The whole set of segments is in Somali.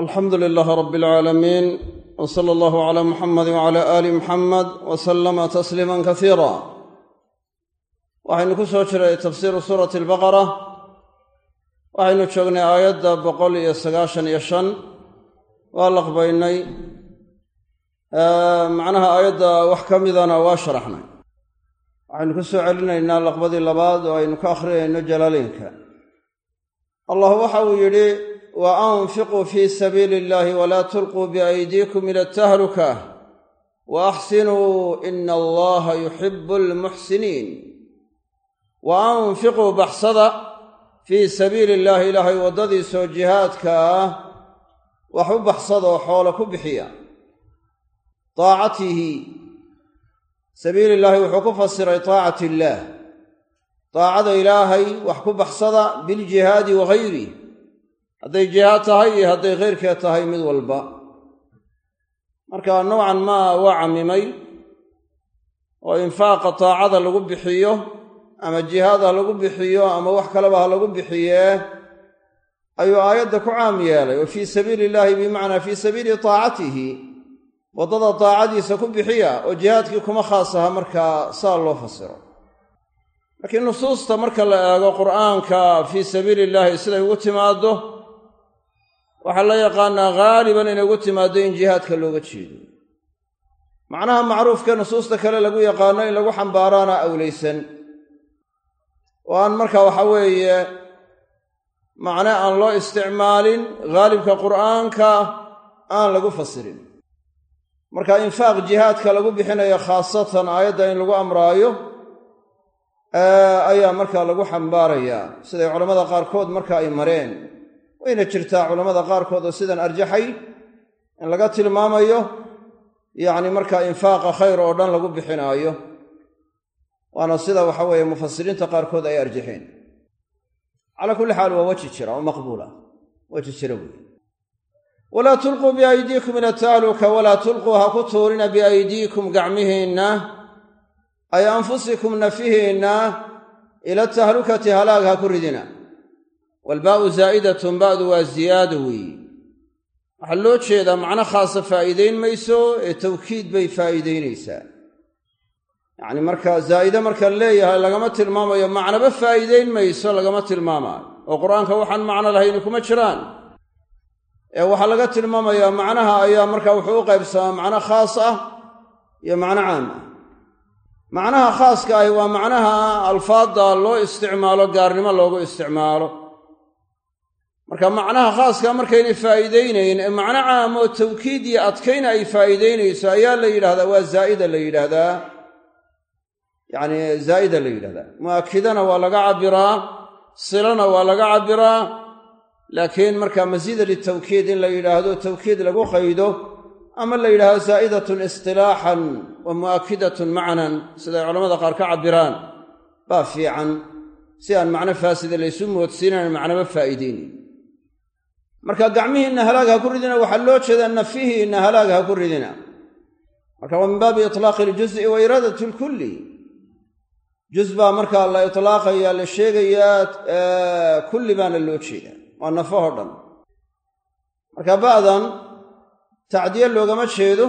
alxamdu lilaahi rabbi alcaalamiin w sala allahu calaa muxamadi wcala aali muxamed wa sallama tasliiman kasiira waxaynu ku soo jiray tafsiiru suurati albaqara waxaynu joognay aayadda boqol iyo sagaashan iyo shan. Waa laqbaynay macnaha aayadda wax ka midana waa sharaxnay. Waxaynu ku soo celinaynaa laqbadii labaad oo aynu ka akhriyayno jalaaleynka allah waxa uu yidhi wa anfiquu fii sabiili illahi walaa tulquu biaydiikum ila atahluka wa axsinuu ina allaha yuxibu almuxsiniin wa anfiquu baxsada fii sabiili illaahi ilaahay waddadiisoo jihaadka ah wax u baxsadoo xoolo ku bixiya taacatihi sabiili illaahi wuxuu ku fasiray taacati illaah daacada ilaahay wax ku baxsada biljihaadi wagayrih hadday jihaad tahay iyo hadday khayrkeed tahay mid walba. Marka nowcan maa waa cammimay oo infaaqa taacada lagu bixiyo ama jihaad ha lagu bixiyo ama wax kaleba ha lagu bixiyee ayuu aayadda ku caam yeelay. Oo fii sabiili illaahi bimacnaa fii sabiili taacatihi. Waddada daacadiisa ku bixiya oo jihaadkii kuma khaas aha markaa saa loo fasiro. Laakiin nusuusta marka la eego qur'aanka fii sabiili illaahi siday ugu timaaddo waxaa la yaqaanaa haaliban inay ugu timaaddo in jihaadka looga jeedo. Macnaha macruufkee nusuusta kale lagu yaqaano in lagu xambaaraana awlaysan oo aan marka waxa weeye macne aan loo isticmaalin haalibka qur'aanka aan lagu fasirin. Marka infaaq jihaadka lagu bixinayo khaasatan aayadda in lagu amraayo ayaa markaa lagu xambaarayaa. Siday culammada qaarkood marka ay mareen wayna jirtaa culammada qaarkood oo sidan arjaxay in laga tilmaamayo yacni markaa infaaqa khayr oo dhan lagu bixinaayo. Waana sida waxa weeye mufasiriinta qaarkood ay arjaxeen. Calaa kulli xaal waa weji jira oo maqbuula weji jira weeye. Walaa tulquu biaydiikum ila tahluka walaa tulquu ha ku tuurina biaydiikum gacmihiinna ay anfusikum nafihiinna ila tahlukati halaag ha ku ridina walbaa'u zaa'idatun ba'du waa ziyaado weeye waxaa loo jeedaa macno khaasa faa'iidayn mayso ee tawkiid bay faa'iidaynaysaa. yacni marka zaa'ide marka leeyahay lagama tilmaamayo macnaba faa'iidayn mayso lagama tilmaamaayo oo qur'aanka waxaan macno lahayni kuma jiraan. ee waxaa laga tilmaamayaa macnaha ayaa marka wuxuu u qaybsamaa macno khaas ah iyo macno caam ah. macnaha khaaska ahi waa macnaha alfaadda loo isticmaalo gaarnimo loogu isticmaalo marka macnaha khaaska markaynay faa'iidaynayn ee macno caam tawkiid iyo adkayn ay faa'iidaynayso ayaa la yidhahdaa waa zaa'ida la yidhaahdaa. Yacni zaa'ida la yidhahdaa mu'akidana waa laga cabbiraa silana waa laga cabbiraa laakiin marka masiida litawkiid in la yidhaahdo tawkiid lagu qaydo ama la yidhahdo zaa'idatun istilaaxan wa mu'akidatun macnan siday culamada qaar ka cabbiraan baa fiican. Si aan macno faasida laysu moodsiinayn macnaba faa'iidaynayn marka gacmihiinna halaag ha ku ridina waxaa loo jeedaa nafihiinna halaag ha ku ridina. Marka waa min baabi itlaaqi iljuzi wa iraadat lkulli juz baa markaa la itlaaqayaa la sheegayaa kulli baana loo jeedaa. Waa nafahoo dhan. Marka ba'dan tacdiye loogama jeedo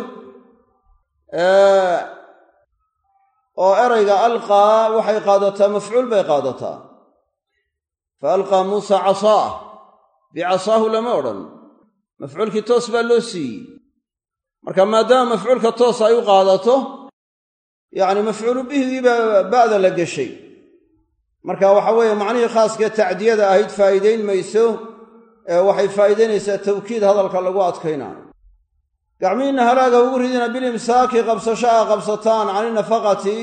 oo erayga alqaa waxay qaadataa mafcuul bay qaadataa. Fa alqaa muusa casaah bicasaahu lama odhan. Mafcuulkii toos baa loo siiyey. Marka maadaama mafcuulka toos ay u qaadato yacni mafcuulu bihigiibaa ba'da la geshay marka waxa weeye macnihii khaaskee tacdiyada ahayd faa'iidayn mayso ee waxay faa'iidaynaysaa tawkiid hadalka lagu adkaynaayo. Gacmihiinna halaaga ugu ridina bilimsaaki qabsasho aa qabsataan cani nafaqati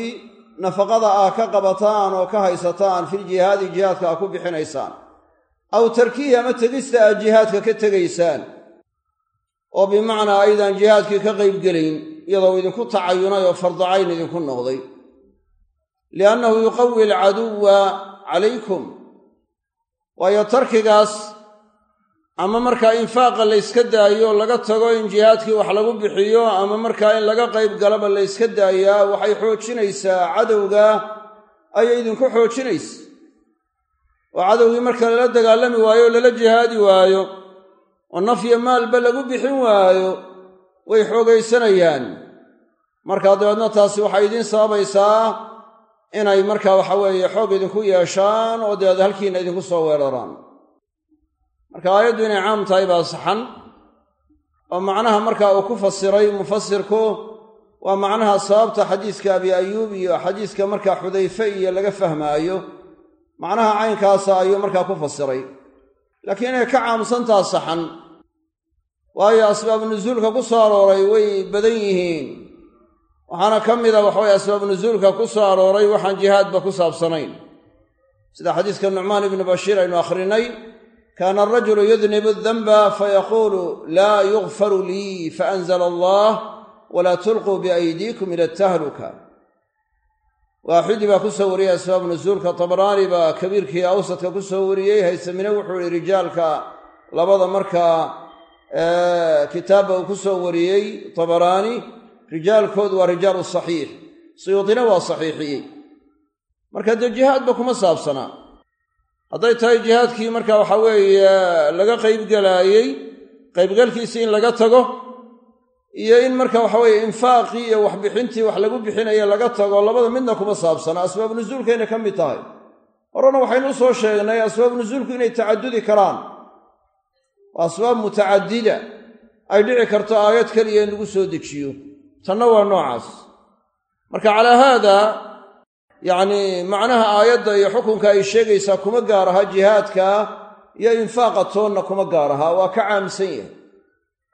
nafaqada ah ka qabataan oo ka haysataan filjihaadi jihaadka aa ku bixinaysaan aw tarkihi ama tegista aad jihaadka ka tegaysaan. Oo bimacnaa aydaan jihaadkii ka qaybgelayn iyadoo idinku tacayunay oo fardacayn idinku noqday. Liannahu yuqawi alcaduwa calaykum. Waayo tarkigaas ama markaa infaaqa layska daayo laga tago in jihaadkii wax lagu bixiyo ama markaa in laga qayb galaba layska daayaa waxay xoojinaysaa cadowga ayay idinku xoojinaysa oo cadowgii marka lala dagaalami waayo o lala jihaadi waayo oo nafyo maalba lagu bixin waayo way xoogaysanayaan. Markaa dabeedna taasi waxay idiin sababaysaa inay markaa waxa weeye xoog idinku yeeshaan oo dabeed halkiina idinku soo weeraraan. Marka aayaddu inay caam tahay baa saxan oo macnaha markaa uu ku fasiray mufasirku waa macnaha sababta xadiiska abi ayuub iyo xadiiska markaa xudayfe iyo laga fahmaayo macnaha caynkaasa ayuu markaa ku fasiray. Laakiin inay ka caamsantaa saxan waayo asbaab nusuulka ku soo arooray way badan yihiin. Waxaana ka mida waxaweye asbaab nusuulka ku soo arooray waxaan jihaadba ku saabsanayn. Sida xadiiska nucmaan ibnu bashiir aynu akhrinay kaana arajulu yudnibu danba fayaquulu laa yugfaru lii faanzla allah walaa tulquu biaydiikum ila tahluka waaxidi baa ku soo wariyey asbaab nusuulka tabraani baa kabiirkii awsadka ku soo wariyey. Haysamine wuxuu yihi rijaalka labada markaa kitaabba uu ku soo wariyey tabaraani rijaalkoodu waa rijaalu saxiix. Suyuudina waa saxiixiyey. Marka dee jihaadba kuma saabsanaa hadday tahay jihaadkii marka waxa weeye laga qaybgelaayey qaybgalkiisii in laga tago iyo in marka waxa weeye infaaqii iyo waxbixintii wax lagu bixinaya laga tago labada midna kuma saabsana asbaab nusuulkayna ka mid tahay. Horena waxaynu u soo sheegnay asbaab nusuulku inay tacadudi karaan. Waa asbaab mutacadida. Ay dhici karto aayad keliya in lagu soo dejiyo. Tanna waa noocaas. Marka calaa haada yacnii macnaha aayadda iyo xukunka ay sheegaysaa kuma gaar aha jihaadka iyo infaaqa toonna kuma gaar aha. Waa ka caamsan yahay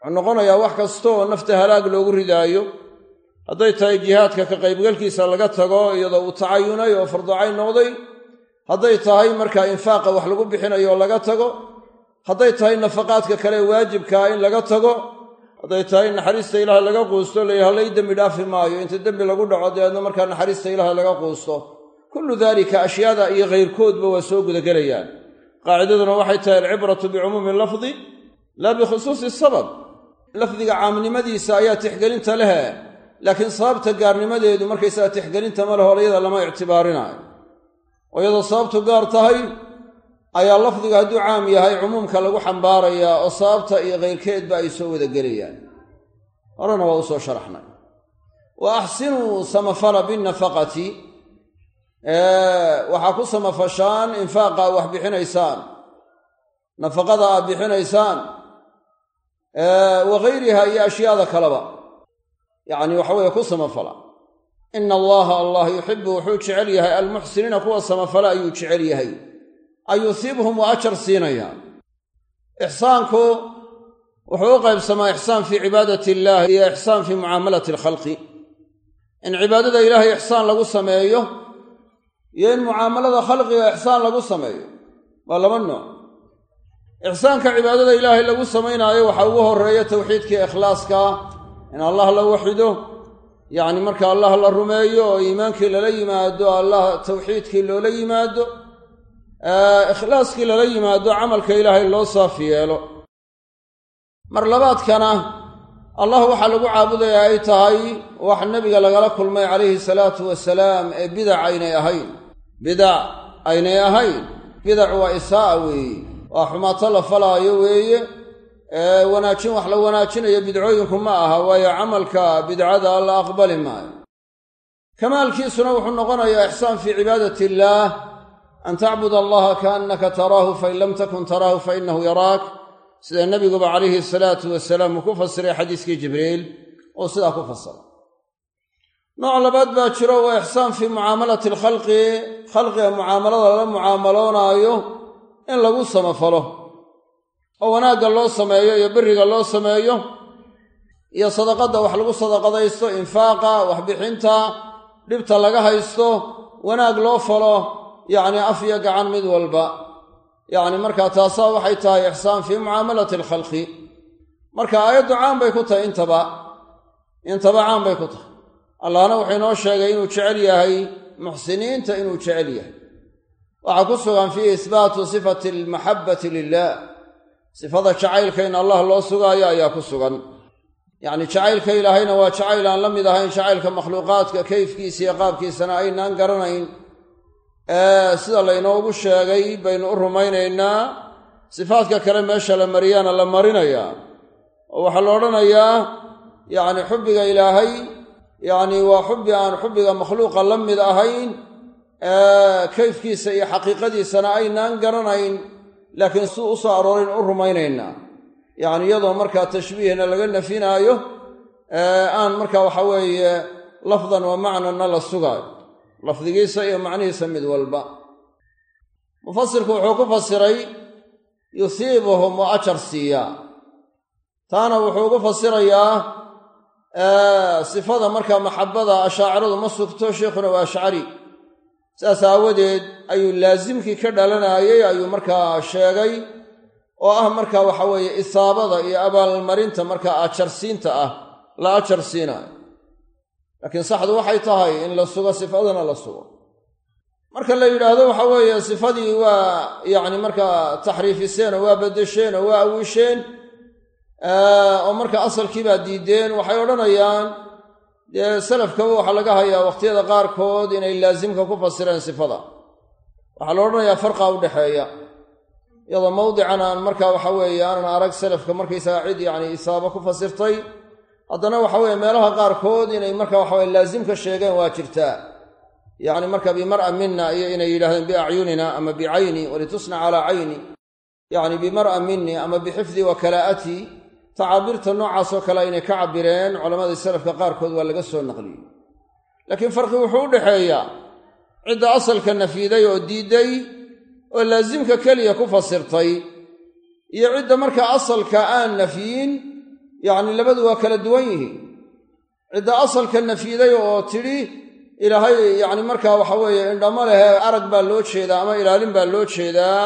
wuxuu noqonayaa wax kasta oo nafta halaag loogu ridaayo. Hadday tahay jihaadka ka qaybgalkiisa laga tago iyadoo uu tacayunay oo farducayn noqday. Hadday tahay markaa infaaqa wax lagu bixinayo laga tago. Hadday tahay nafaqaadka kale waajibkaa in laga tago. Hadday tahay naxariista ilaahay laga quusto halay dembi dhaafi maayo. Inta dembi lagu dhaco dabeedna markaa naxariista ilaahay laga quusto. Kullu daalika ashyaada iyo khayrkoodba waa soo gudagelayaan. Qaacidaduna waxay tahay alcibratu bicumuumi lafdi laa bikhusuusi sabab lafdiga caamnimadiisa ayaa tixgelinta lehe laakiin sababta gaarnimadeedu markaysaga tixgelinta ma leho iyada lama ictibaarinaayo oo iyadoo sababtu gaar tahay ayaa lafdiga hadduu caam yahay cumuumka lagu xambaarayaa oo sababta iyo kayrkeedba ay soo wada gelayaan. Horena waa u soo sharaxnay. Wa axsinuu samafala binnafaqati waxaa ku samafashaan infaaqa wax bixinaysaan. Nafaqada aad bixinaysaan wa gayriha iyo ashyaada kaleba. Yacni waxa weeye ku samafala. Ina allaha allah yuxibu wuxuu jecel yahay almuxsiniina kuwa samafala ayuu jecel yahay. Ayusiibhum waa ajar siinayaa ixsaanku wuxuu u qaybsamaa ixsaan fii cibaadati illaah iyo ixsaan fii mucaamalati alkhalqi. In cibaadada ilaahay ixsaan lagu sameeyo iyo in mucaamalada khalqiga ixsaan lagu sameeyo. Waa laba nooc ixsaanka cibaadada ilaahay lagu samaynaayo waxaa ugu horreeya towxiidkii ikhlaaska in allah la waxido yacni marka allah la rumeeyo oo iimaankii lala yimaado allah tawxiidkii loola yimaado ikhlaaskii lala yimaado camalka ilaahay loo saafi yeelo. Mar labaadkana allah waxaa lagu caabudayaa ay tahay wax nebiga lagala kulmay calayhi salaatu wasalaam ee bidac aynay ahayn. Bidac aynay ahayn. Bidac waa isaa'a weeye waa xumaato la falaayo weeye wanaajin wax la wanaajinayo bidcooyinku ma aha waayo camalka bidcada la aqbali maayo. Kamaalkiisuna wuxuu noqonayaa ixsaan fii cibaadati illaah an tacbud allaha kaannaka taraahu fain lam takun taraahu fainahu yaraak. Sida nebiguba calayhi salaatu wasalaam uu ku fasiray xadiiskii jibriil oo sidaa ku fasira nooc labaad baa jiro waa ixsaan fii mucaamalati alkhalqi khalqiga mucaamalada lala mucaamaloonaayo in lagu samafalo oo wanaagga loo sameeyo iyo biriga loo sameeyo iyo sadaqadda wax lagu sadaqadaysto infaaqa waxbixinta dhibta laga haysto wanaag loo falo yacni af iyo gacan mid walba. Yacni markaa taasaa waxay tahay ixsaan fii mucaamalati alkhalqi marka aayaddu caan bay ku tahay intaba intaba caan bay ku tahay. Allahna wuxuu inoo sheegay inuu jecel yahay muxsiniinta inuu jecel yahay waxaa ku sugan fii ihbaatu sifati almaxabbati lilah sifada jacaylka in allah loo sugaayo ayaa ku sugan. Yacni jacaylka ilaahayna waa jacayl aan la mid ahayn jacaylka makhluuqaadka kayfkiisa iyo qaabkiisana aynaan garanayn. Sida laynoogu sheegay baynu u rumaynaynaa sifaadka kale meesha la mariyaana la marinayaa. Oo waxaa la odhanayaa yacni xubbiga ilaahay yacni waa xubbi aan xubbiga makhluuqa la mid ahayn kayfkiisa iyo xaqiiqadiisana aynaan garanayn laakiin si u soo aroorin u rumaynaynaa yacni iyadoo markaa tashbiihna laga nafinaayo aan markaa waxa weeye lafdan wa macnanna la sugaayo. Lafdigiisa iyo macnihiisa mid walba. Mufasirku wuxuu ku fasiray yusiibuhum wa ajar siiyaa taana wuxuu ugu fasirayaa sifada markaa maxabada ashaaciradu ma sugto sheikhuna waa ashcari saas aawadeed ayuu laasimkii ka dhalanayey ayuu markaa sheegay oo ah markaa waxa weeye isaabada iyo abaalmarinta markaa ajarsiinta ah la ajar siinayo laakiin saxdu waxay tahay in la sugo sifadana la sugo. Marka la yidhaahdo waxa weeye sifadii waa yacni markaa taxriifiseen oo waa beddesheen oo waa awisheen oo marka asalkii baa diideen waxay odhanayaan dee salafkaba waxaa laga hayaa wakhtiyada qaarkood inay laasimka ku fasireen sifada. Waxaa la odhanayaa farqa u dhexeeya iyadoo mawdican aan marka waxa weeye aanan arag salafka markaysaga cid yacni isaaba ku fasirtay haddana waxa weeye meelaha qaarkood inay marka waxaweye laasimka sheegeen waa jirtaa. Yacni marka bimar'a mina iyo inay yidhahdeen biacyunina ama bicayni walitusna calaa cayni. Yacni bimar'a minni ama bixifdi wa kalaa'ati tacaabiirta noocaasoo kale inay ka cabbireen culammadii salafka qaarkood waa laga soo naqliyey. Laakiin farqi wuxuu u dhexeeyaa cidda asalka nafiiday oo diidday oo laasimka keliya ku fasirtay iyo cidda markaa asalka aan nafyin yacni labadu waa kala duwan yihiin. Cidda asalka nafiiday oo tidhi ilaahay yacni markaa waxa weeye indhamo lehe arag baa loo jeedaa ama ilaalin baa loo jeedaa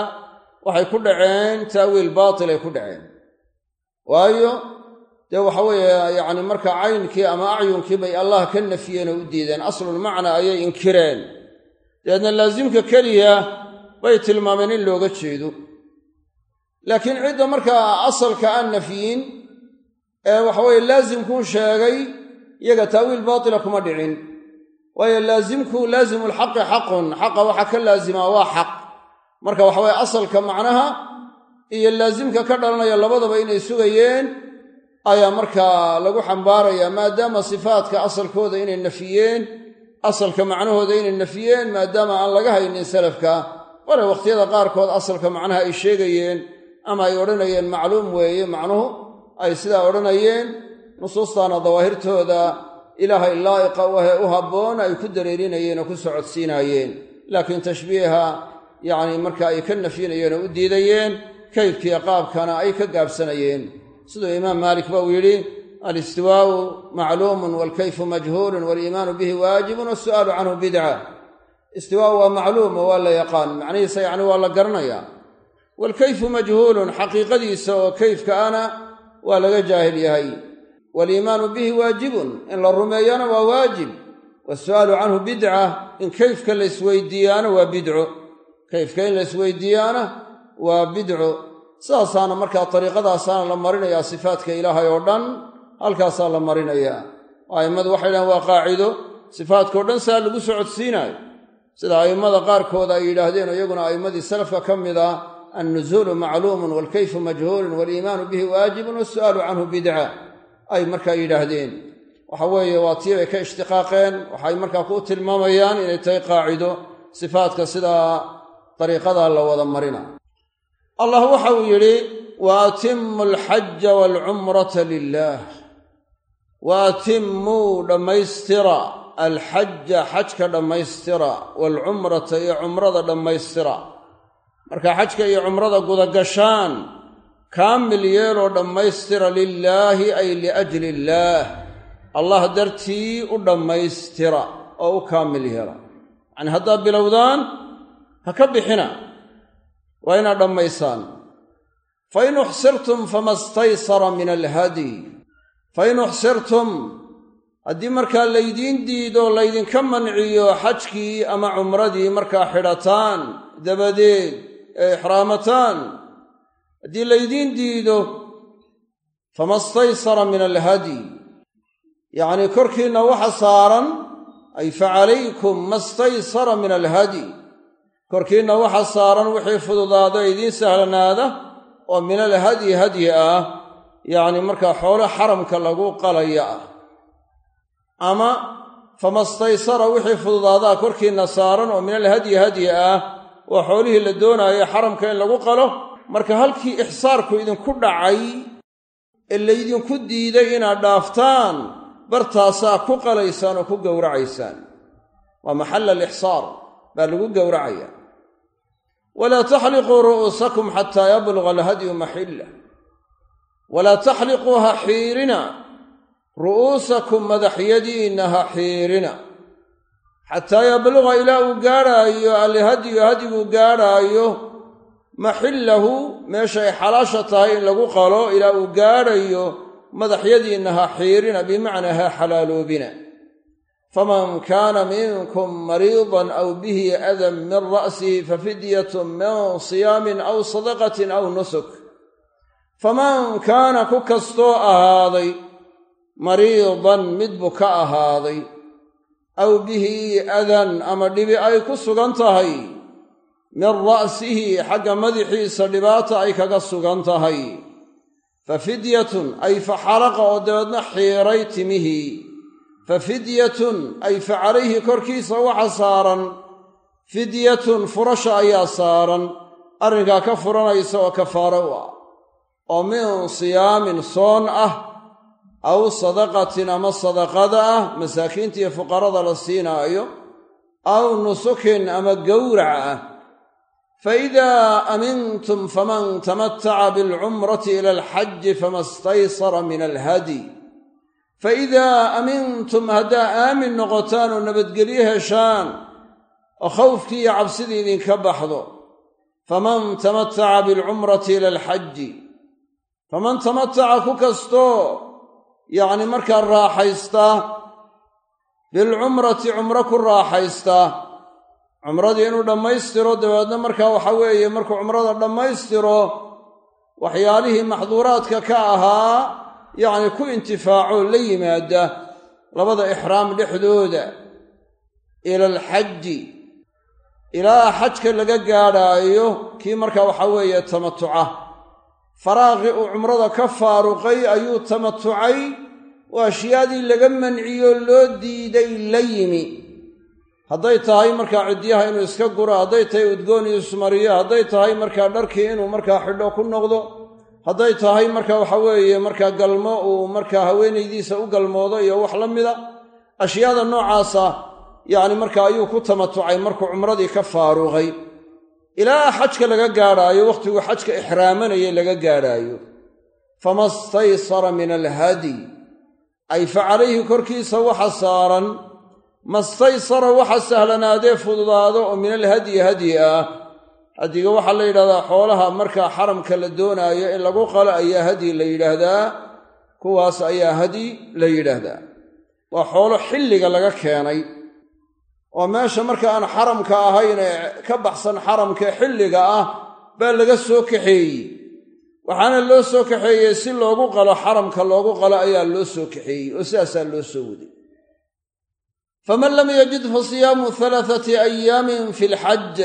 waxay ku dhaceen taawiil baatil ay ku dhaceen waayo dee waxa weeye yacni marka caynkii ama acyunkii bay allah ka nafiyeen oo u diideen. Aslulmacna ayay inkireen. Dabeedna laasimka keliya bay tilmaameen in looga jeedo. Laakiin cidda markaa asalka aan nafiyin ee waxaweye laasimkuu sheegay iyaga taawiil baatila kuma dhicin. Waayo laasimku laasimulxaqi xaqun xaqa waxaa ka laasimaa waa xaq. Marka waxaweye asalka macnaha iyo laasimka ka dhalanaya labadaba inay sugayeen ayaa markaa lagu xambaarayaa maadaama sifaadka asalkooda inay nafiyeen asalka macnahooda inay nafiyeen maadaama aan laga haynin salafka. Wale wakhtiyada qaarkood asalka macnaha ay sheegayeen ama ay odhanayeen macluum weeye macnuhu ay sidaa odhanayeen nusuustaana dawaahirtooda ilaahay laa'iqa u ahee u habboon ay ku dareerinayeen oo ku socodsiinaayeen. Laakiin tashbiiha yacni marka ay ka nafyinayeen oo u diidayeen kayfkiiyo qaabkana ay ka gaabsanayeen. Siduu imaam maalik ba uu yidhi alistiwaa'u macluumun waalkayfu majhuulun waaliimaanu bihi waajibun wasu'aalu canhu bidca. Istiwaa'u waa macluum oo waa la yaqaan macnihiisa yacni waa la garanayaa. Waalkayfu majhuulun xaqiiqadiisa oo kayfka ana waa laga jaahil yahay. Waaliimaanu bihi waajibun in la rumeeyana waa waajib. Wasu'aalu canhu bidca in kayfka la isweydiiyaana waa bidco. Kayfka in la isweydiiyaana waa bidco sidaasaana markaa dariiqadaasaana la marinayaa sifaadka ilaahay oo dhan halkaasaa la marinayaa. A'immadu waxay dhahen waa qaacido. Sifaadkao dhan saa lagu socodsiinaayo. Sida a'immada qaarkood ay yidhaahdeen iyaguna a'immadii salafka ka mid ah annuzuulu macluumun waalkayfu majhuulun waaliimaanu bihi waajibun wasu'aalu canhu bidca. Ay markaa yidhaahdeen. Waxa weeye waa tii bay ka ishtiqaaqeen waxay markaa ku tilmaamayaan inay tahay qaacido. Sifaadka sidaa dariiqadaa la wada marina allah waxa uu yidhi wa atimmu alxaja waalcumrata lilaah wa atimmuu dhammaystira alxaja xajka dhammaystira waalcumrata iyo cumrada dhammaystira. Marka xajka iyo cumrada gudagashaan kaamil yeeloo dhammaystira lilaahi ay liajli illaah allah dartii u dhammaystira oo u kaamil yeela yacnii haddaad bilowdaan ha ka bixina waa inaad dhammaysaan. Fain uxsirtum fama staysara min alhadyi fain uxsirtum haddii markaa laydiin diido laydinka manciyo xajkii ama cumradii markaa xidhataan dabadeed ee ixraamataan haddii laydiin diido fama staysara min alhadyi yacnii korkiinna waxa saaran ay facalaykum ma staysara min alhadyi korkiinna waxa saaran wixii fududaado idiin sahlanaada oo minal hadyi hadyi ah yacni markaa xoolo xaramka lagu qalaya ah. Ama famastaysara wixii fududaadaa korkiinna saaran oo minal hadyi hadyi ah waa xoolihii la doonaayo xaramka in lagu qalo marka halkii ixsaarku idinku dhacay ee laydinku diiday inaad dhaaftaan bartaasaa ku qalaysaan oo ku gowracaysaan. Waa maxalla alixsaar baa lagu gowracaya. Walaa taxliquu ru'uusakum xataa yabluga alhadyu maxilla. Walaa taxliquu ha xiirina. Ru'uusakum madaxyadiinna ha xiirina. Xataa yabluga ilaa uu gaadhaayo alhadyu hadyigu gaadhaayo maxillahu meeshay xalaasha tahay in lagu qalo ilaa uu gaadhayo madaxyadiinna ha xiirina bimacnaa ha xalaaloobina faman kaana minkum mariidan aw bihi adan min ra'sihi fafidyatun min siyaamin aw sadaqatin aw nusuk faman kaana ku kastoo ahaaday mariidan mid buu ka ahaaday aw bihi adan ama dhibi ay ku sugan tahay min ra'sihi xagga madaxiisa dhibaata ay kaga sugan tahay fa fidyatun ay fa xalaqa oo dabeedna xiiray timihii fa fidyatun ay fa calayhi korkiisa waxa saaran fidyatun furasha ayaa saaran arrinkaa ka furanaysa oo kafaaro u ah oo min siyaamin soon ah aw sadaqatin ama sadaqada ah masaakiinta iyo fuqarada la siinaayo aw nusukin ama gowrac ah. Faidaa amintum faman tamataca bilcumrati ila alxaji fama staysara min alhadi faidaa amintum haddaa aamin noqotaan oo nabadgelyo heshaan oo khawfkii iyo cabsidii idinka baxdo faman tamataca bilcumrati ila alxaji faman tamataca ku kastoo yacni markaa raaxaysta bilcumrati cumro ku raaxaysta cumradii inuu dhammaystiro dabeedna markaa waxa weeye markuu cumrada dhammaystiro waxyaalihii maxduuraadka ka ahaa yacni ku intifaaco la yimaada labada ixraam dhexdooda ila alxaji ilaa xajka laga gaadhaayo kii markaa waxaa weeye tamatuca. Faraaqii uu cumrada ka faaruqay ayuu tamatucay. Oo ashyaadii laga manciyo loo diiday la yimi. Hadday tahay markaa ciddiyaha inuu iska guro hadday tahay udgoon iyo ismariyo hadday tahay markaa dharkii inuu markaa xidho ku noqdo hadday tahay marka waxa weeye markaa galmo uu markaa haweenaydiisa u galmoodo iyo wax la mida ashyaada noocaasa yacni marka ayuu ku tamatucay markuu cumradii ka faaruqay ilaa xajka laga gaadhaayo wakhtiguu xajka ixraamanayay laga gaadhaayo. Fama staysara min alhadi. Ay fa calayhi korkiisa waxa saaran mastaysara waxa sahlanaadee fududaado oo min alhadyi hadyi ah hadyiga waxaa la yidhahdaa xoolaha markaa xaramka la doonaayo in lagu qalo ayaa hadyi la yidhaahdaa kuwaas ayaa hadyi la yidhaahdaa waa xoolo xilliga laga keenay. Oo meesha marka aan xaramka ahayn ee ka baxsan xaramka xilliga ah baa laga soo kaxeeyey. Waxaana loo soo kaxeeyey si loogu qalo xaramka loogu qalo ayaa loo soo kaxeeyey oo sidaasaa loo soo waday. Faman lam yajid fa siyaamu halaathati ayaamin fi lxaj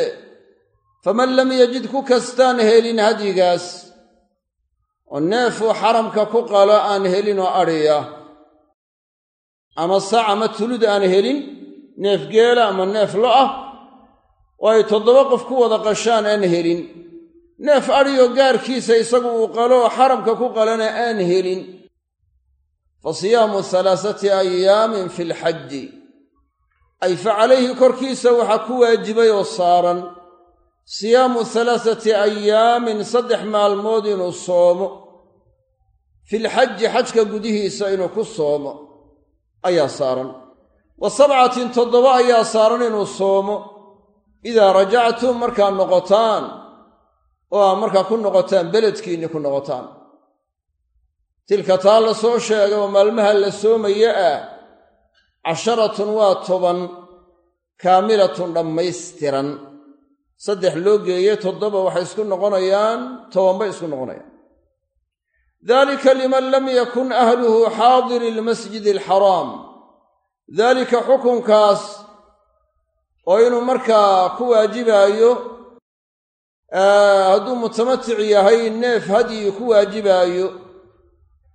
faman lam yajid ku kastaan helin hadyigaas oo neefuu xaramka ku qalo aan helin oo adhiya ama sac ama tulud aan helin neef geela ama neef lo ah oo ay toddoba qof ku wada qashaan aan helin. Neef adhiyoo gaarkiisa isagu uu qalo oo xaramka ku qalana aan helin. Fa siyaamu halaasati ayaamin fi lxaji ay fa calayhi korkiisa waxaa ku waajibay oo saaran siyaamu halaasati ayaamin saddex maalmood inuu soomo. Filxaji xajka gudihiisa inuu ku soomo. Ayaa saaran. Wa sabcatin toddoba ayaa saaran inuu soomo. Idaa rajactum markaad noqotaan oo aa markaa ku noqotaan beledkiinni ku noqotaan. Tilka taa la soo sheegay oo maalmaha la soomaya ah casharatun waa toban kaamilatun dhammaystiran saddex loo geeye toddoba waxay isku noqonayaan tobanbay isku noqonayaan. Dalika liman lam yakun ahluhu xaadiri ilmasjidi alxaraam daalika xukunkaas oo inuu markaa ku waajibaayo hadduu mutamatic yahay neef hadyi ku waajibaayo.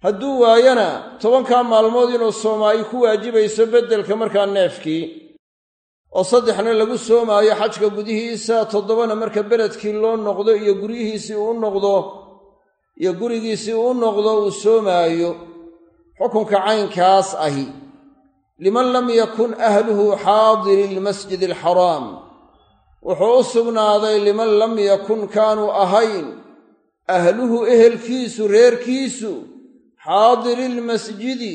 Hadduu waayana tobankaa maalmood inuu soomaa ay ku waajibayso beddelka markaa neefkii oo saddexna lagu soomaayo xajka gudihiisa toddobana marka beledkii loo noqdo iyo guryihiisii uu noqdo iyo gurigiisii uu noqdo uu soomaayo xukunka caynkaas ahi. Liman lam yakun ahluhu xaadiri ilmasjid alxaraam wuxuu u sugnaaday liman lam yakun kaanuu ahayn ahluhu ehelkiisu reerkiisu xaadiri ilmasjidi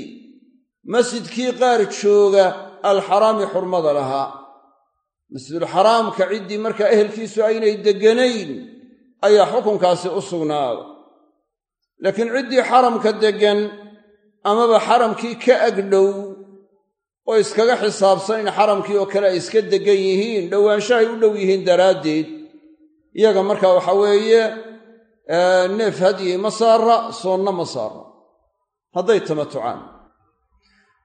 masjidkii qaar jooga alxaraami xurmada lahaa masjidulxaraamka ciddii markaa ehelkiisu aynay degganayn ayaa xukunkaasi u sugnaaday laakiin ciddii xaramka deggan amaba xaramkii ka agdhow oo iskaga xisaabsan in xaramkii oo kale ay iska deggan yihiin dhowaanshahay u dhow yihiin daraaddeed. Iyaga marka waxa weeye neef hadyi ma saara soonna ma saara hadday tamatucaan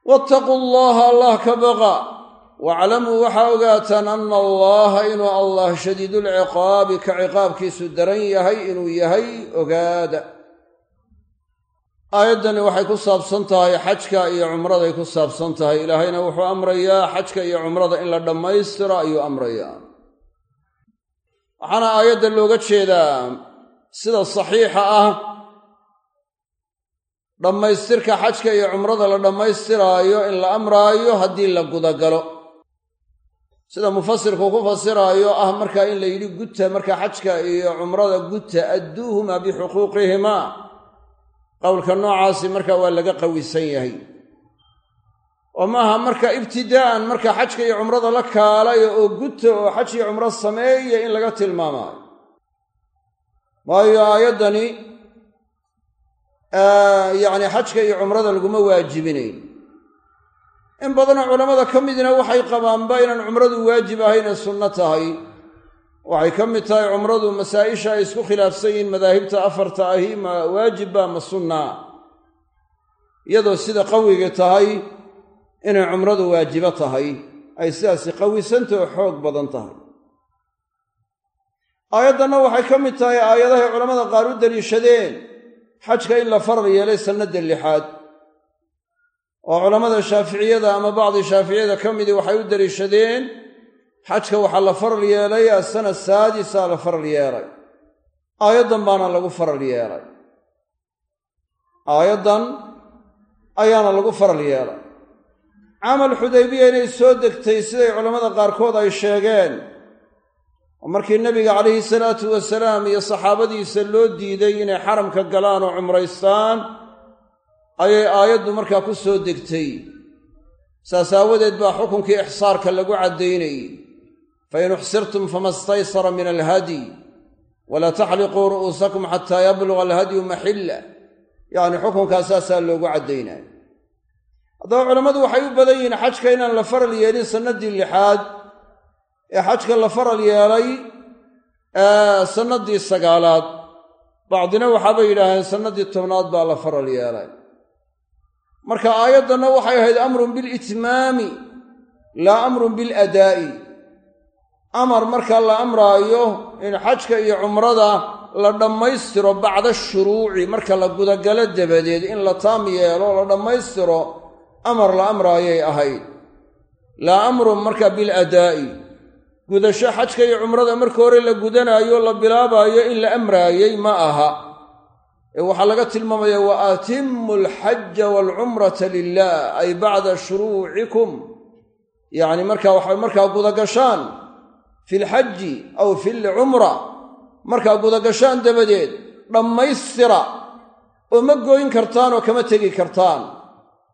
wattaquu allaha allah ka baqa waaclamuu waxaa ogaataan anna allaha inuu allah shadiidulciqaabi ka ciqaabkiisu daran yahay inuu yahay ogaada. Aayaddani waxay ku saabsan tahay xajka iyo cumraday ku saabsan tahay. Ilaahayna wuxuu amrayaa xajka iyo cumrada in la dhammaystiro ayuu amrayaa. Waxaana aayadda looga jeedaa sida saxiixa ah. Dhammaystirka xajka iyo cumrada la dhammaystiraayo in la amraayo haddii la gudagalo sida mufasirku ku fasiraayo ah markaa in la yidhi gutta marka xajka iyo cumrada gutta adduuhuma bixuquuqihimaa qowlka noocaasi marka waa laga qawisan yahay. Oo maaha marka ibtidaa'an marka xajka iyo cumrada la kaalayo oo gutta oo xaj iyo cumro sameeya in laga tilmaamaayo. Waayo aayaddani yacni xajka iyo cumrada laguma waajibinayn in badanoo culammada ka midna waxay qabaanba inaan cumradu waajib ahayn sunno tahay. Waxay ka mid tahay cumradu masaa'isha ay isku khilaafsan yihiin madaahibta afarta ahi ma waajibba ma sunnaa iyadoo sida qawiga tahay inay cumradu waajibo tahay ay sidaasi qawisanta oo xoog badan tahay. Aayaddanna waxay ka mid tahay aayadahay culammada qaar u daliishadeen xajka in la faral yeelay sannada lixaad oo culammada shaaficiyada ama bacdi shaaficiyada ka midii waxay u daliishadeen xajka waxaa la faral yeelay asana saadisaa la faral yeelay. Aayaddan baana lagu faral yeelay. Aayaddan ayaana lagu faral yeelay. Camal xudaybiya inay soo degtay siday culammada qaarkood ay sheegeen oo markii nebiga calayhi salaatu wasalaam iyo saxaabadiisa loo diiday inay xaramka galaan oo cumraystaan ayay aayaddu markaa ku soo degtay. Saas aawadeed baa xukunkii ixsaarka lagu caddaynayey. Fain uxsirtum fama staysara min alhadyi walaa taxliquu ru'uusakum xataa yabluga alhadyu maxilla. Yacni xukunkaas saasaa loogu caddaynaya haddaba culammadu waxay u badan yihiin xajka inaan la faral yeelin sannadii lixaad ee xajka la faral yeelay sannadii sagaalaad. Bacdina waxaabay yidhaaheen sannadii tobnaad baa la faral yeelay marka aayaddanna waxay ahayd amrun bilitmaami laa amrun biladaa'i amar marka la amraayo in xajka iyo cumrada la dhammaystiro bacda shuruuci marka la gudagalo dabadeed in la taam yeelo la dhammaystiro amar la amraayay ahayd. Laa amrun marka biladaa'i gudasho xajka iyo cumrada marka hore la gudanaayo la bilaabaayo in la amraayey ma aha ee laga tilmaamaya wa atimmu alxaja waalcumrata lilah ay bacda shuruucikum. Yacni marka waxay markaa gudagashaan fi lxaji aw fi lcumra markaa gudagashaan dabadeed dhammaystira oo ma gooyn kartaan oo kama tegi kartaan.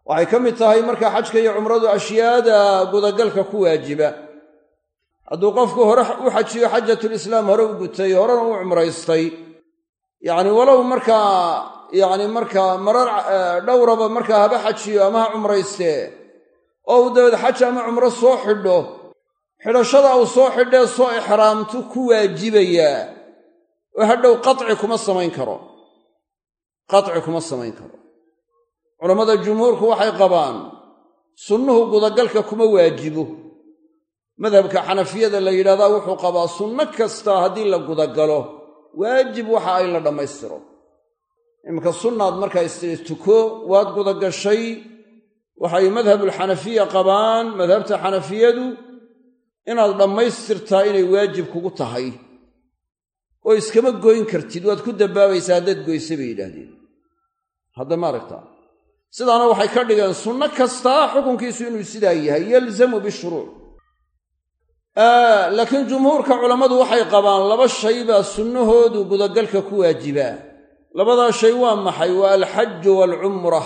Waxay ka mid tahay markaa xajka iyo cumradu ashyaada gudagalka ku waajiba. Hadduu qofku hore u xajiyo xajatulislaam hore u gutay horena u cumraystay yacni walow markaa yacni markaa marar dhowraba markaa haba xajiyo ama ha cumraystee oo uu dabeed ama cumro soo xidho xidhashada uu soo xidhee soo ixraamtu ku waajibayaa oo hadhow qaci kuma samayn karo. Qaci kuma samayn karo. Culammada jumhuurku waxay qabaan sunnuhu gudagalka kuma waajibo madhabka xanafiyada la yidhahdaa wuxuu qabaa sunno kasta haddii la gudagalo waajib waxa ay la dhammaystiro iminka sunnaad markaa istiri tuko waad gudagashay waxay madhabulxanafiya qabaan madhabta xanafiyadu inaad dhammaystirtaa inay waajib kugu tahay. Oo iskama goyn kartid waad ku dambaabaysaa haddaad goysa bay yidhaahdeen. Hadda ma aragtaa sidaana waxay ka dhigeen sunno kastaa xukunkiisu inuu sidaa yahay yalzamu bishuruuc laakiin jumhuurka culammadu waxay qabaan laba shay baa sunnahoodu gudagalka ku waajibaa labadaa shay waa maxay? Waa alxaju waalcumra.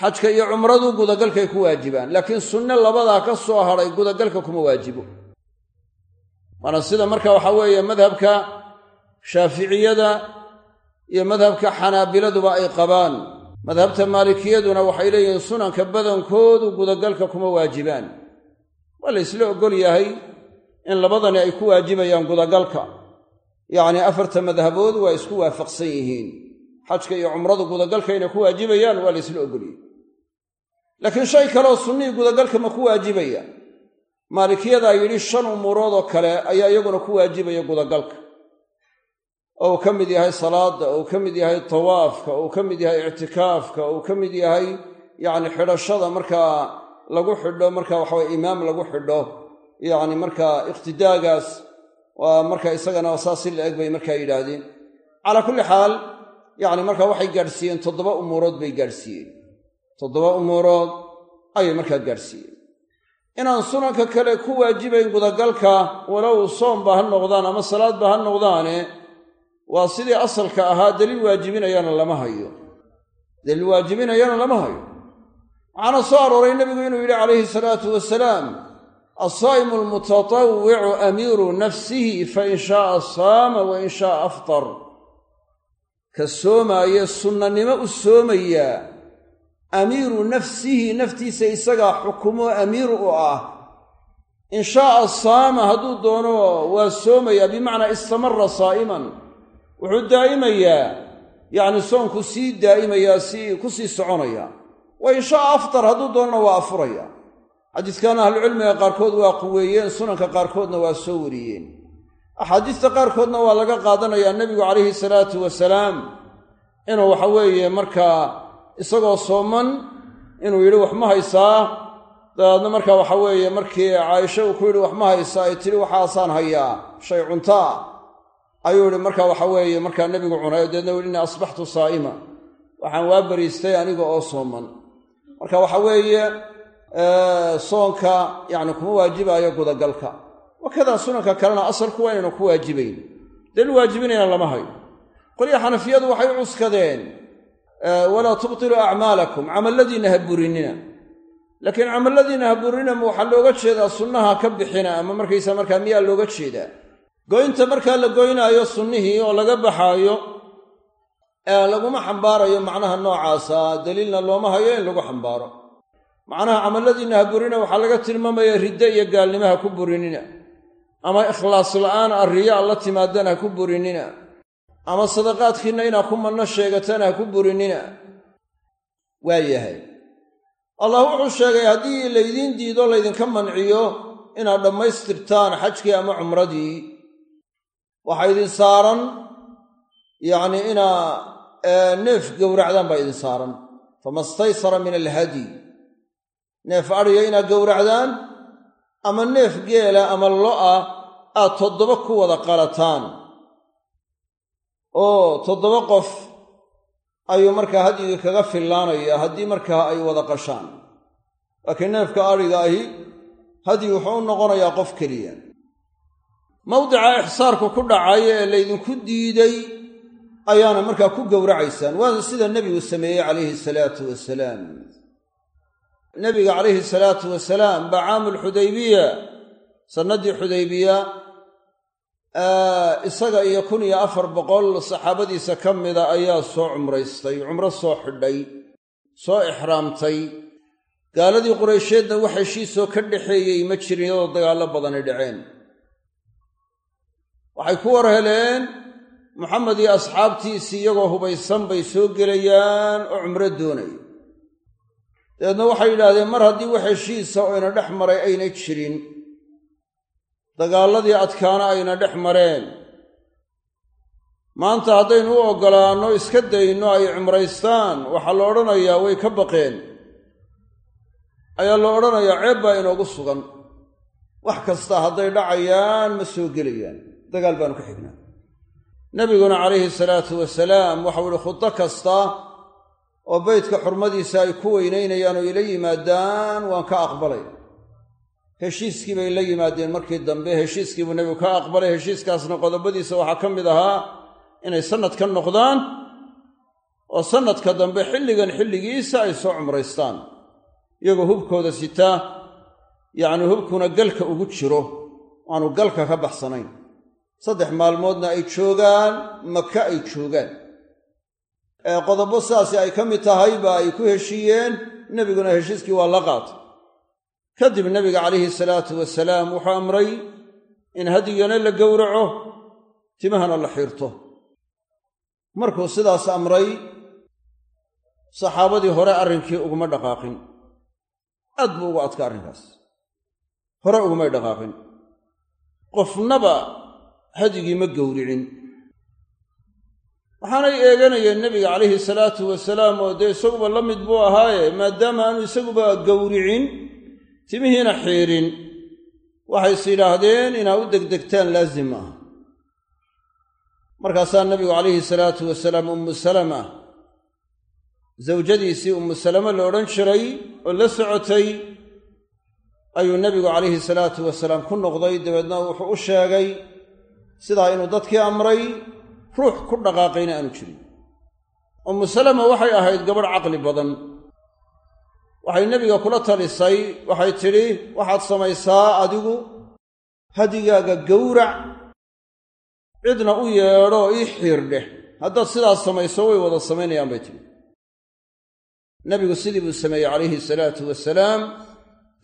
Xajka iyo cumradu gudagalkay ku waajibaan. Laakiin sunne labadaa ka soo hadhay gudagalka kuma waajibo. Waana sida marka waxaa weeye madhabka shaaficiyada iyo madhabka xanaabiladuba ay qabaan. Madhabta maalikiyaduna waxay leeyihiin sunanka badankoodu gudagalka kuma waajibaan waa la ysla oggol yahay in labadani ay ku waajibayaan gudagalka. Yacnii afarta madhabood waa isku waafaqsan yihiin. Xajka iyo cumradu gudagalka inay ku waajibayaan waa la ysla oggolyahay laakiin shay kaleoo sunnihii gudagalka ma ku waajibaya. Maalikiyadaa yidhi shan umuurood oo kale ayaa iyaguna ku waajibaya gudagalka. Oo uu ka mid yahay salaadda oo uu ka mid yahay tawaafka oo uu ka mid yahay ictikaafka oo uu ka mid yahay yacni xidhashada markaa lagu xidho marka waxaweye imaam lagu xidho. Yacni markaa iqtidaagaas waa marka isagana saas si la eg bay markaa yidhaahdeen. Calaa kulli xaal yacni markaa waxay gaadhsiiyeen toddoba umuurood bay gaadhsiiyeen. Toddoba umuurood ayay markaa gaadhsiiyeen. Inaan sunanka kale ku waajibayn gudagalka walow soomba ha noqdaan ama salaadba ha noqdaane waa sidii asalka ahaa daliil waajibinayana lama hayo. Daliil waajibinayana lama hayo waxaana soo arooray nebigu inuu yidhi calayhi salaatu wasalaam asaa'imu almutatawwicu amiiru nafsihi fain shaaa saama wa in shaaa aftar ka soomaaye sunnanimo u soomayaa amiiru nafsihi naftiisa isagaa xukumo amiiru u ah. In shaaa saama hadduu doono waa soomayaa bimacnaa istamara saa'iman. Wuxuu daa'imayaa yacni soonku sii daa'imayaa si ku sii soconaya wa in shaaa aftar hadduu doonana waa afuraya. Xadiiskana ahlucilmiga qaarkood waa quweeyeen sunanka qaarkoodna waa soo wariyeen. Axaadiista qaarkoodna waa laga qaadanayaa nebigu calayhi salaatu wasalaam inuu waxa weeye markaa isagoo sooman inuu yidhi wax ma haysaa. Dabeedna markaa waxa weeye markii caaisha uu ku yidhi wax ma haysaa ay tidhi waxaasaan hayaa shay cuntaa ayuu yidhi marka waxa weeye markaa nebigu cunayo deedna u asbaxtu saa'ima. Waxaan waa bariistay aniga oo sooman marka waxa weeye soonka yacni kuma waajibaayo gudagalka. Wakadaa sunanka kalena asalku waa inaynu ku waajibayn. Daliil waajibinayna lama hayo. Qolya xanafiyadu waxay u cuskadeen walaa tubtiluu acmaalakum camalladiinna ha burinina. Laakiin camalladiinna ha burinina ma waxaa looga jeedaa sunnaha ka bixina ama markaysa markaa miyaa looga jeedaa. Goynta markaa la goynaayo sunnihii oo laga baxaayo laguma xambaarayo macnaha noocaasa. Daliilna looma hayo in lagu xambaaro. Macnaha camalladiinna ha burina waxaa laga tilmaamaya riddo iyo gaalnimo ha ku burinina. Ama ikhlaas la'aan arriya alla timaadana ha ku burinina. Ama sadaqaadkiinna inaad ku manno sheegatana ha ku burinina. Waa yahay. Allah wuxuu sheegay haddii laydiin diido laydinka manciyo inaad dhammaystirtaan xajkii ama cumradii. Waxaa idin saaran yacnii inaa neef gowracdaan baa idin saaran. Fama staysara min alhadyi neef adhiya inaad gowracdaan ama neef geela ama lo'a aad toddoba ku wada qalataan. Oo toddoba qof ayuu markaa hadyigii kaga fillaanayaa haddii markaa ay wada qashaan. Laakiin neefka adhiga ahi hadyi wuxuu u noqonayaa qof keliya. Mawdica ixsaarku ku dhacay ee laydinku diiday ayaana markaa ku gowracaysaan. Waana sida nebigu sameeyey calayhi salaatu wasalaam. Nebiga calayhi salaatu wasalaam baa caamulxudaybiya sannaddii xudaybiya isaga iyo kun iyo afar boqol saxaabadiisa ka mida ayaa soo cumraystay cumro soo xidhay soo ixraamtay. Gaaladii quraysheedna wax heshiisoo ka dhaxeeyey ma jirin iyadoo dagaallo badani dhaceen. Waxay ku war heleen maxamed iyo asxaabtiisii iyagoo hubaysan bay soo gelayaan oo cumro doonaya dabeedna waxay yidhaahdeen mar haddii wax heshiisa oo ina dhex maray aynay jirin. Dagaalladii adkaana ayna dhex mareen. Maanta haddaynu u oggolaanno iska dayno ay cumraystaan. Waxaa la odhanayaa way ka baqeen. Ayaa la odhanayaa ceeb baa inoogu sugan. Wax kasta hadday dhacayaan ma soo gelayaan. Dagaal baanu ka xignaa nebiguna calayhi salaatu wasalaam waxau ihi khudo kasta oo beydka xurmadiisa ay ku weynaynayaan oo ila yimaadaan waan ka aqbalay. Heshiiskii bay la yimaadeen markii dambe heshiiskiibuu nebigu ka aqbalay heshiiskaasna qodobadiisa waxaa ka mid ahaa inay sannadka noqdaan oo sannadka dambe xilligan xilligiisa ay soo cumraystaan. Iyagoo hubkooda sitaa yacnii hubkuna galka ugu jiro aanu galka ka baxsanayn saddex maalmoodna ay joogaan maka ay joogaan. Qodobo sidaasi ay ka mid tahay ba ay ku heshiiyeen nebiguna heshiiskii waa la qaatay. Kadib nebiga calayhi salaatu wasalaam wuxuu amray in hadigana la gowraco timahana la xiirto markuu sidaas amray saxaabadii hore arrinkii uguma dhaqaaqin. Aad buu ugu adka arrinkaas hore ugumay dhaqaaqin. Qofnaba hadigii ma gowricin. Waxaanay eeganayeen nebiga calayhi salaatu wasalaam oo dee isaguba la mid buu ahaaye maadaama aanu isaguba gowricin timihiina xiirin. Waxay is yidhaahdeen inaa u degdegtaan laazim ah. Markaasaa nebigu calayhi salaatu wasalaam ummu salama zawjadiisii ummu salama la odhan jiray oo la socotay ayuu nebigu calayhi salaatu wasalaam ku noqday. Dabeedna wuxuu u sheegay sidaa inuu dadkii amray ruux ku dhaqaaqayna aanu jirin. Ummu salama waxay ahayd gabadh caqli badan. Waxay nebiga kula talisay waxay tidhi waxaad samaysaa adigu hadigaaga gowrac cidna u yeedho ii xiirdheh haddaad sidaas samayso way wada samaynayaan bay tidhi. Nebigu sidii buu sameeyey calayhi salaatu wasalaam.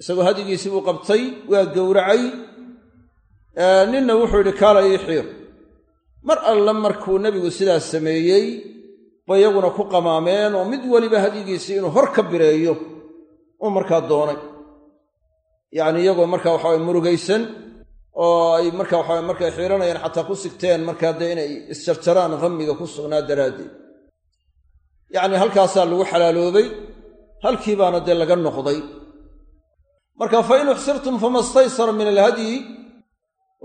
Isagoo hadigiisii buu qabtay waa gowracay ninna wuxuu yidhi kaala ii xiir. Mar alle markuu nebigu sidaas sameeyey ba iyaguna ku qamaameen oo mid weliba hadigiisii inuu hor ka bireeyo uu markaa doonay. Yacni iyagoo markaa waxaway murugaysan oo ay marka waxawa markay xiiranayaan xataa ku sigteen markaa dee inay isjarjaraan hammiga ku sugnaa daraaddeed. Yacni halkaasaa lagu xalaaloobay halkii baana dee laga noqday. Marka fa in uxsirtum fama staysara min alhadyi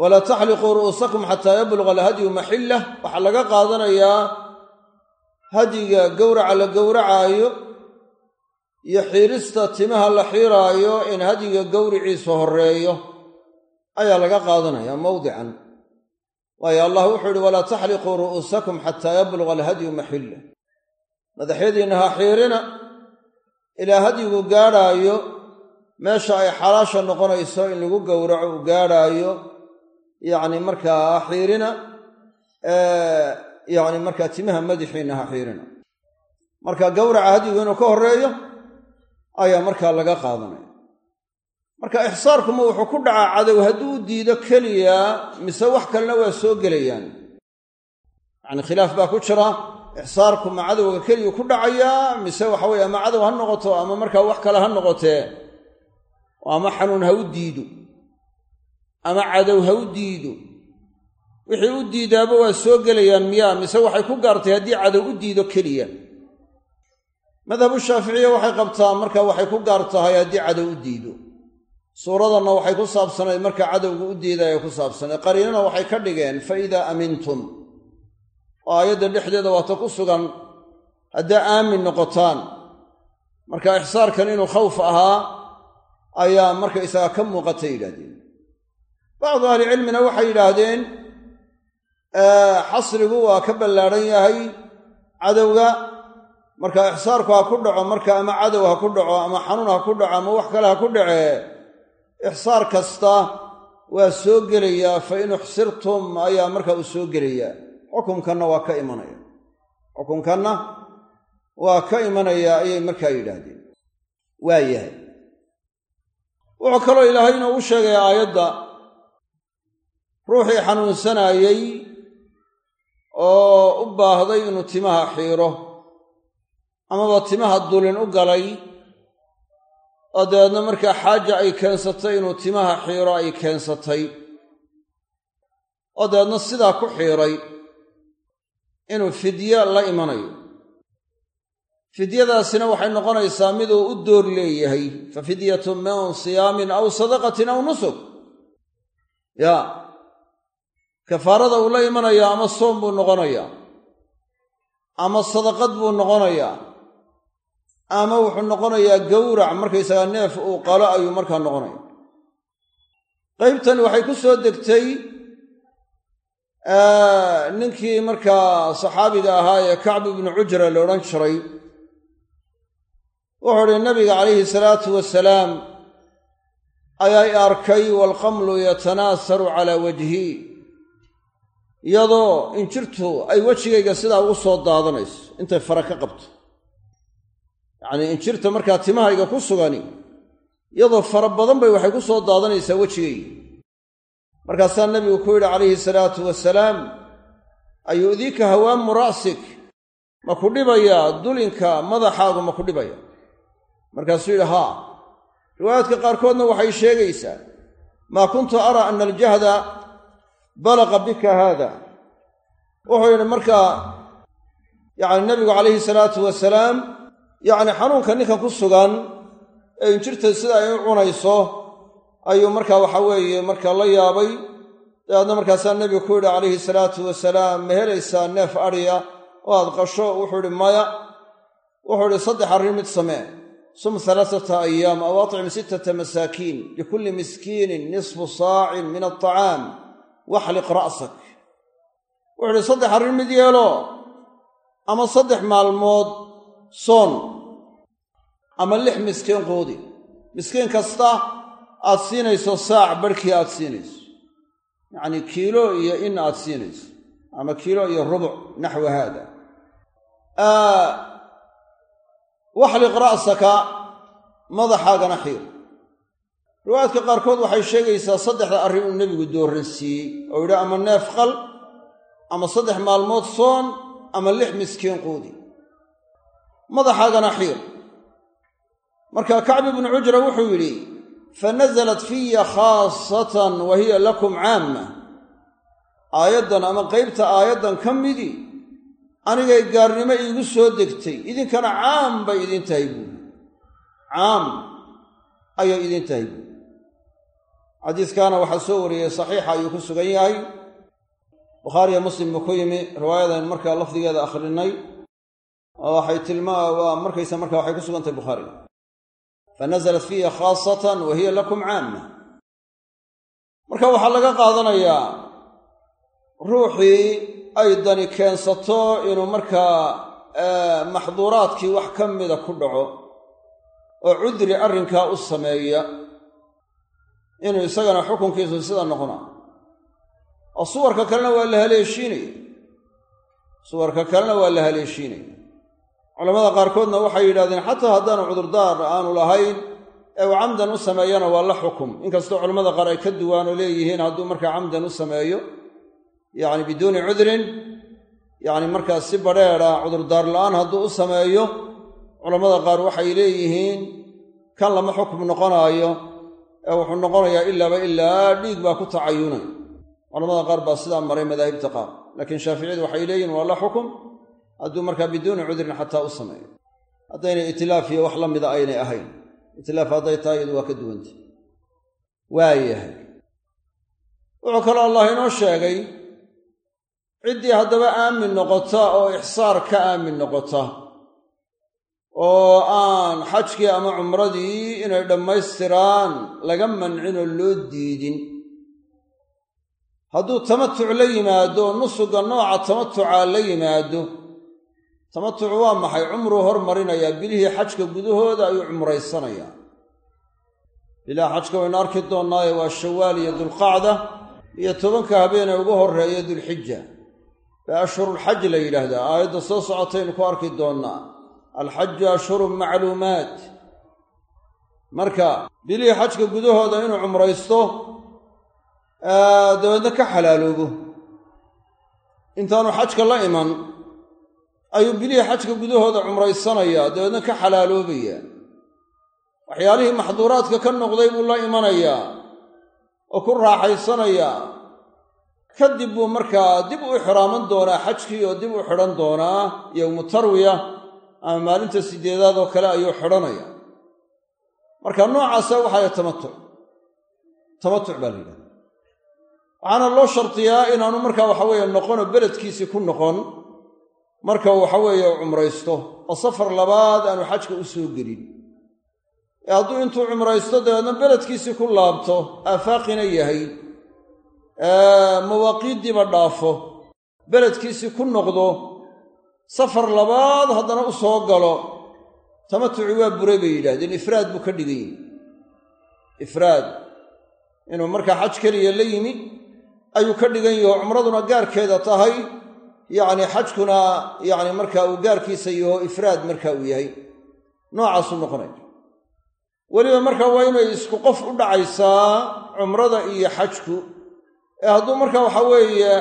walaa taxliquu ru'uusakum xataa yabluga alhadyu maxillah. Waxaa laga qaadanayaa hadyiga gowraca la gowracaayo iyo xiirista timaha la xiiraayo in hadyiga gowriciisu horreeyo. Ayaa laga qaadanayaa mawdican. Waayo allah wuxuu ihi walaa taxliquu ru'uusakum xataa yabluga alhadyu maxillah. Madaxyadiinna ha xiirina ilaa hadyigu gaadhaayo meesha ay xalaasha noqonayso in lagu gowraco uu gaadhaayo yacni markaa ha xiirina yacni markaa timaha madaxiinna ha xiirina marka gowraca hadyigu inuu ka horreeyo ayaa markaa laga qaadanaya. Marka ixsaarkuma wuxuu ku dhacaa cadow hadduu diido keliya mise wax kalena waa soo gelayaan. Yacni khilaaf baa ku jira ixsaarku ma cadowga keliyu ku dhacayaa mise waxa weye ama cadow ha noqoto ama markaa wax kale ha noqotee ama xanuun ha u diido ama cadow ha u diido. Wixii u diidaaba waa soo gelayaan miyaa mise waxay ku gaartay haddii cadow u diido keliya. Madhabu shaaficiya waxay qabtaa marka waxay ku gaar tahay haddii cadow u diido. Suuradanna waxay ku saabsanayd marka cadowga u diidaya ku saabsanayd qariinana waxay ka dhigeen fa idaa amintum. Oo aayadda dhexdeeda waata ku sugan haddaa aamin noqotaan. Marka ixsaarkan inuu khawf ahaa ayaa markaysaga ka muuqatay yidhahdeen bacdu ahlicilmina waxay yidhaahdeen xasrigu waa ka ballaadhan yahay cadowga. Marka ixsaarku ha ku dhaco marka ama cadow ha ku dhaco ama xanuun ha ku dhaco ama wax kale ha ku dhacee ixsaar kasta waa soo gelayaa fa in uxsirtum ayaa marka uu soo gelayaa xukunkanna waa ka imanaya. Xukunkanna waa ka imanayaa ayay markaa yidhaahdeen. Waa yahay. Wuxuu kaloo ilaahay inoogu sheegaya aayadda ruuxii xanuunsanaayey oo u baahday inuu timaha xiiro amaba timaha dulin u galay oo dabeedna markaa xaaja ay keensatay inuu timaha xiiro ay keensatay oo dabeedna sidaa ku xiiray inuu fidye la imanayo. Fidyadaasina waxay noqonaysaa miduu u door leeyahay fa fidyatun min siyaamin aw sadaqatin aw nusuk. Yaa kafaarada uu la imanayaa ama soom buu noqonayaa ama sadaqad buu noqonayaa ama wuxuu noqonayaa gowrac markaysagaa neef uu qalo ayuu markaa noqonaya. Qaybtani waxay ku soo degtay ninkii markaa saxaabiga ahaa ee kacb ibnu cujra la odhan jiray. Wuxuu uhi nabiga calayhi salaatu wasalaam ayaa arkay waalqamlu yatanaasaru calaa wajhi iyadoo injirtu ay wejigayga sidaa ugu soo daadanayso intay fara ka qabto. Yacnii injirta markaa timahayga ku sugani iyadoo fara badan bay waxay ku soo daadanaysaa wejigayga. Markaasaa nebigu ku yidhi calayhi salaatu wasalaam ayu'diika hawaamu ra'sik ma ku dhibayaa dulinka madaxaagu ma ku dhibaya markaasuu yidhi haa. Riwaayaadka qaarkoodna waxay sheegaysaa maa kuntu araa ana aljahda balaqa bika haada. Wuxuu yidhi markaa yacni nebigu calayhi salaatu wasalaam yacni xanuunka ninkan ku sugan ee injirta sida ay u cunayso ayuu markaa waxa weeye markaa la yaabay. Dabeedna markaasaa nebigu ku yidhi calayhi salaatu wasalaam ma helaysaa neef adhiya oo aad qasho? Wuxuu idhi maya. Wuxuu idhi saddex arrin mid samee. Sum alaaata ayaam aw atcim sittata masaakiin likulli miskiinin nisfu saacin min alطacaam waxliq ra'sak. Idhi saddex arrin mid yeelo ama saddex maalmood soon ama lix miskiin quudi. Miskiin kasta aad siinayso saac barhkii aad siinayso. Yacnii kiilo iyo in aad siinayso ama kiilo iyo rubuc naxwa haada. Waxliq ra'saka madaxaagana xiir riwaayaadka qaarkood waxay sheegaysaa saddexda arrin inuu nebigu dooransiiyey oo yidhi ama neef qal ama saddex maalmood soon ama lix miskiin quudi. Madaxaagana xiir marka kacbi ibnu cujra wuxuu yidhi fanasalat fiya khaasatan wa hiya lakum caamma. Aayaddan ama qaybta aayaddan ka midii anigay gaarnimo iigu soo degtay idinkana caam bay idin tahay buuri caam ayay idin tahay buuri xadiiskaana waxaa soo wariyey saxiixa ayuu ku sugan yahay. Bukhaariyo muslim buu ku yimi riwaayadan markaa lafdigeeda akhrinay waxay tilmaa markaysa marka waxay ku sugan tahay bukhaariga fanasalat fiiha khaasatan wa hiya lakum caamma. Marka waxaa laga qaadanayaa ruuxii ay dani keensato inuu markaa maxduuraadkii wax ka mida ku dhaco oo cudri arrinkaa u sameeya inuu isagana xukunkiisu sida noqona oo suwarka kalena waa la haleeshiinaya suwarka kalena waa la haleeshiinaya culamada qaarkoodna waxay yidhahdeen xataa haddaanu cudurdaar aanu lahayn ee uu camdan u sameeyana waa la xukum. Inkastoo culamada qaar ay ka duwaanoo leeyihiin hadduu markaa camdan u sameeyo yacni biduuni cudrin yacni markaas si badrheera cudurdaar la'aan hadduu u sameeyo culammada qaar waxay leeyihiin kan lama xukum noqonaayo ee wuxuu noqonayaa ilaaba ilaa dhiig baa ku tacayunay culamada qaar baa sidaa maray madaahibta qaar laakiin shaaficiyadu waxay leeyihiin waa la xukum hadduu markaa biduuni cudrin xataa u sameeyo. Haddaynay itilaaf iyo wax la mida aynay ahayn. Itilaaf hadday tahay iyadu waa ka duwanta waayahay wuxuu kaloo allah inoo sheegay ciddii haddaba aamin noqota oo ixsaar ka aamin noqota oo aan xajkii ama cumradii inay dhammaystiraan laga mancin oo loo diidin. Hadduu tamatuc la yimaado nusuga nooca tamatuca la yimaado tamatucu waa maxay? Cumruu hormarinayaa bilihii xajka gudahooda ayuu cumraysanayaa bilaha xajka waynu arki doonnaaye waa shawaal iyo dulqacda iyo tobanka habeenee ugu horreeya dulxija baa ashhurulxaj la yidhaahdaa aayadda soo socotaynu ku arki doonnaa alxaju ashhurun macluumaat. Marka bilihii xajka gudahooda inuu cumraysto dabeedna ka xalaaloobo. Intaanu xajka la iman ayuu bilihii xajka gudahooda cumraysanayaa dabeedna ka xalaaloobaya waxyaalihii maxduuraadka ka noqday buu la imanayaa oo ku raaxaysanayaa. Kadib buu markaa dib u ixraaman doonaa xajkii oo dib u xidhan doonaa yowmu tarwiya ama maalinta sideedaad oo kale ayuu xidhanaya marka noocaasa waxaaya tamatuc tamatuc baa la yidhahda waxaana loo shardiyaa inaanu markaa waxa weeye noqonoo beledkiisii ku noqon. Marka waxa weeye cumraysto. Oo safar labaad aanu xajka u soo gelin. Ee hadduu intuu cumraysto dabeedna beledkiisii ku laabto aafaaqina yahay. Mawaaqiiddiiba dhaafo. Beledkiisii ku noqdo safar labaad haddana u soo galo. Tamatuci waa buray bay yidhahdeen ifraad buu ka dhigan yihi ifraad. Inuu markaa xaj keliya la yimi ayuu ka dhigan yaho cumraduna gaarkeeda tahay. Yacni xajkuna yacni markaa uu gaarkiisa yaho ifraad marka uu yahay. Noocaasuu noqonaya weliba markaa waa inay isku qof u dhacaysaa cumrada iyo xajku. Ee hadduu markaa waxa weeye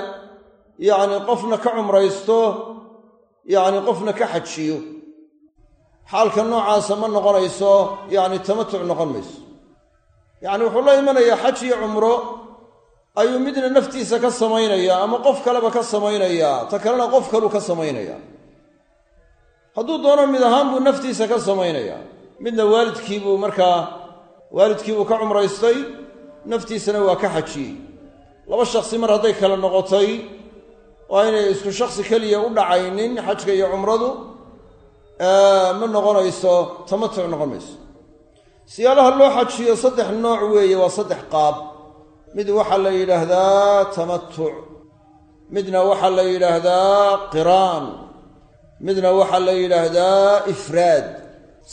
yacni qofna ka cumraysto yacni qofna ka xajiyo. Xaalka noocaasa ma noqonayso yacni tamatuc noqon mayso. Yacni wuxuu la imanayaa xaj iyo cumro ayuu midna naftiisa ka samaynayaa ama qof kaleba ka samaynayaa ta kalena qof kaluu ka samaynayaa. Hadduu doono mid ahaan buu naftiisa ka samaynayaa. Midna waalidkiibuu markaa waalidkiibuu ka cumraystay naftiisana waa ka xajiyey. Laba shakhsi mar hadday kale noqotay waa inay isku shakhsi keliya u dhacaynin xajka iyo cumradu ma noqonayso tamatuc noqon mayso. Siyaalaha loo xajiyo saddex nooc weeye waa saddex qaab. Mid waxaa la yidhaahdaa tamatuc midna waxaa la yidhaahdaa qiraan midna waxaa la yidhaahdaa ifraad.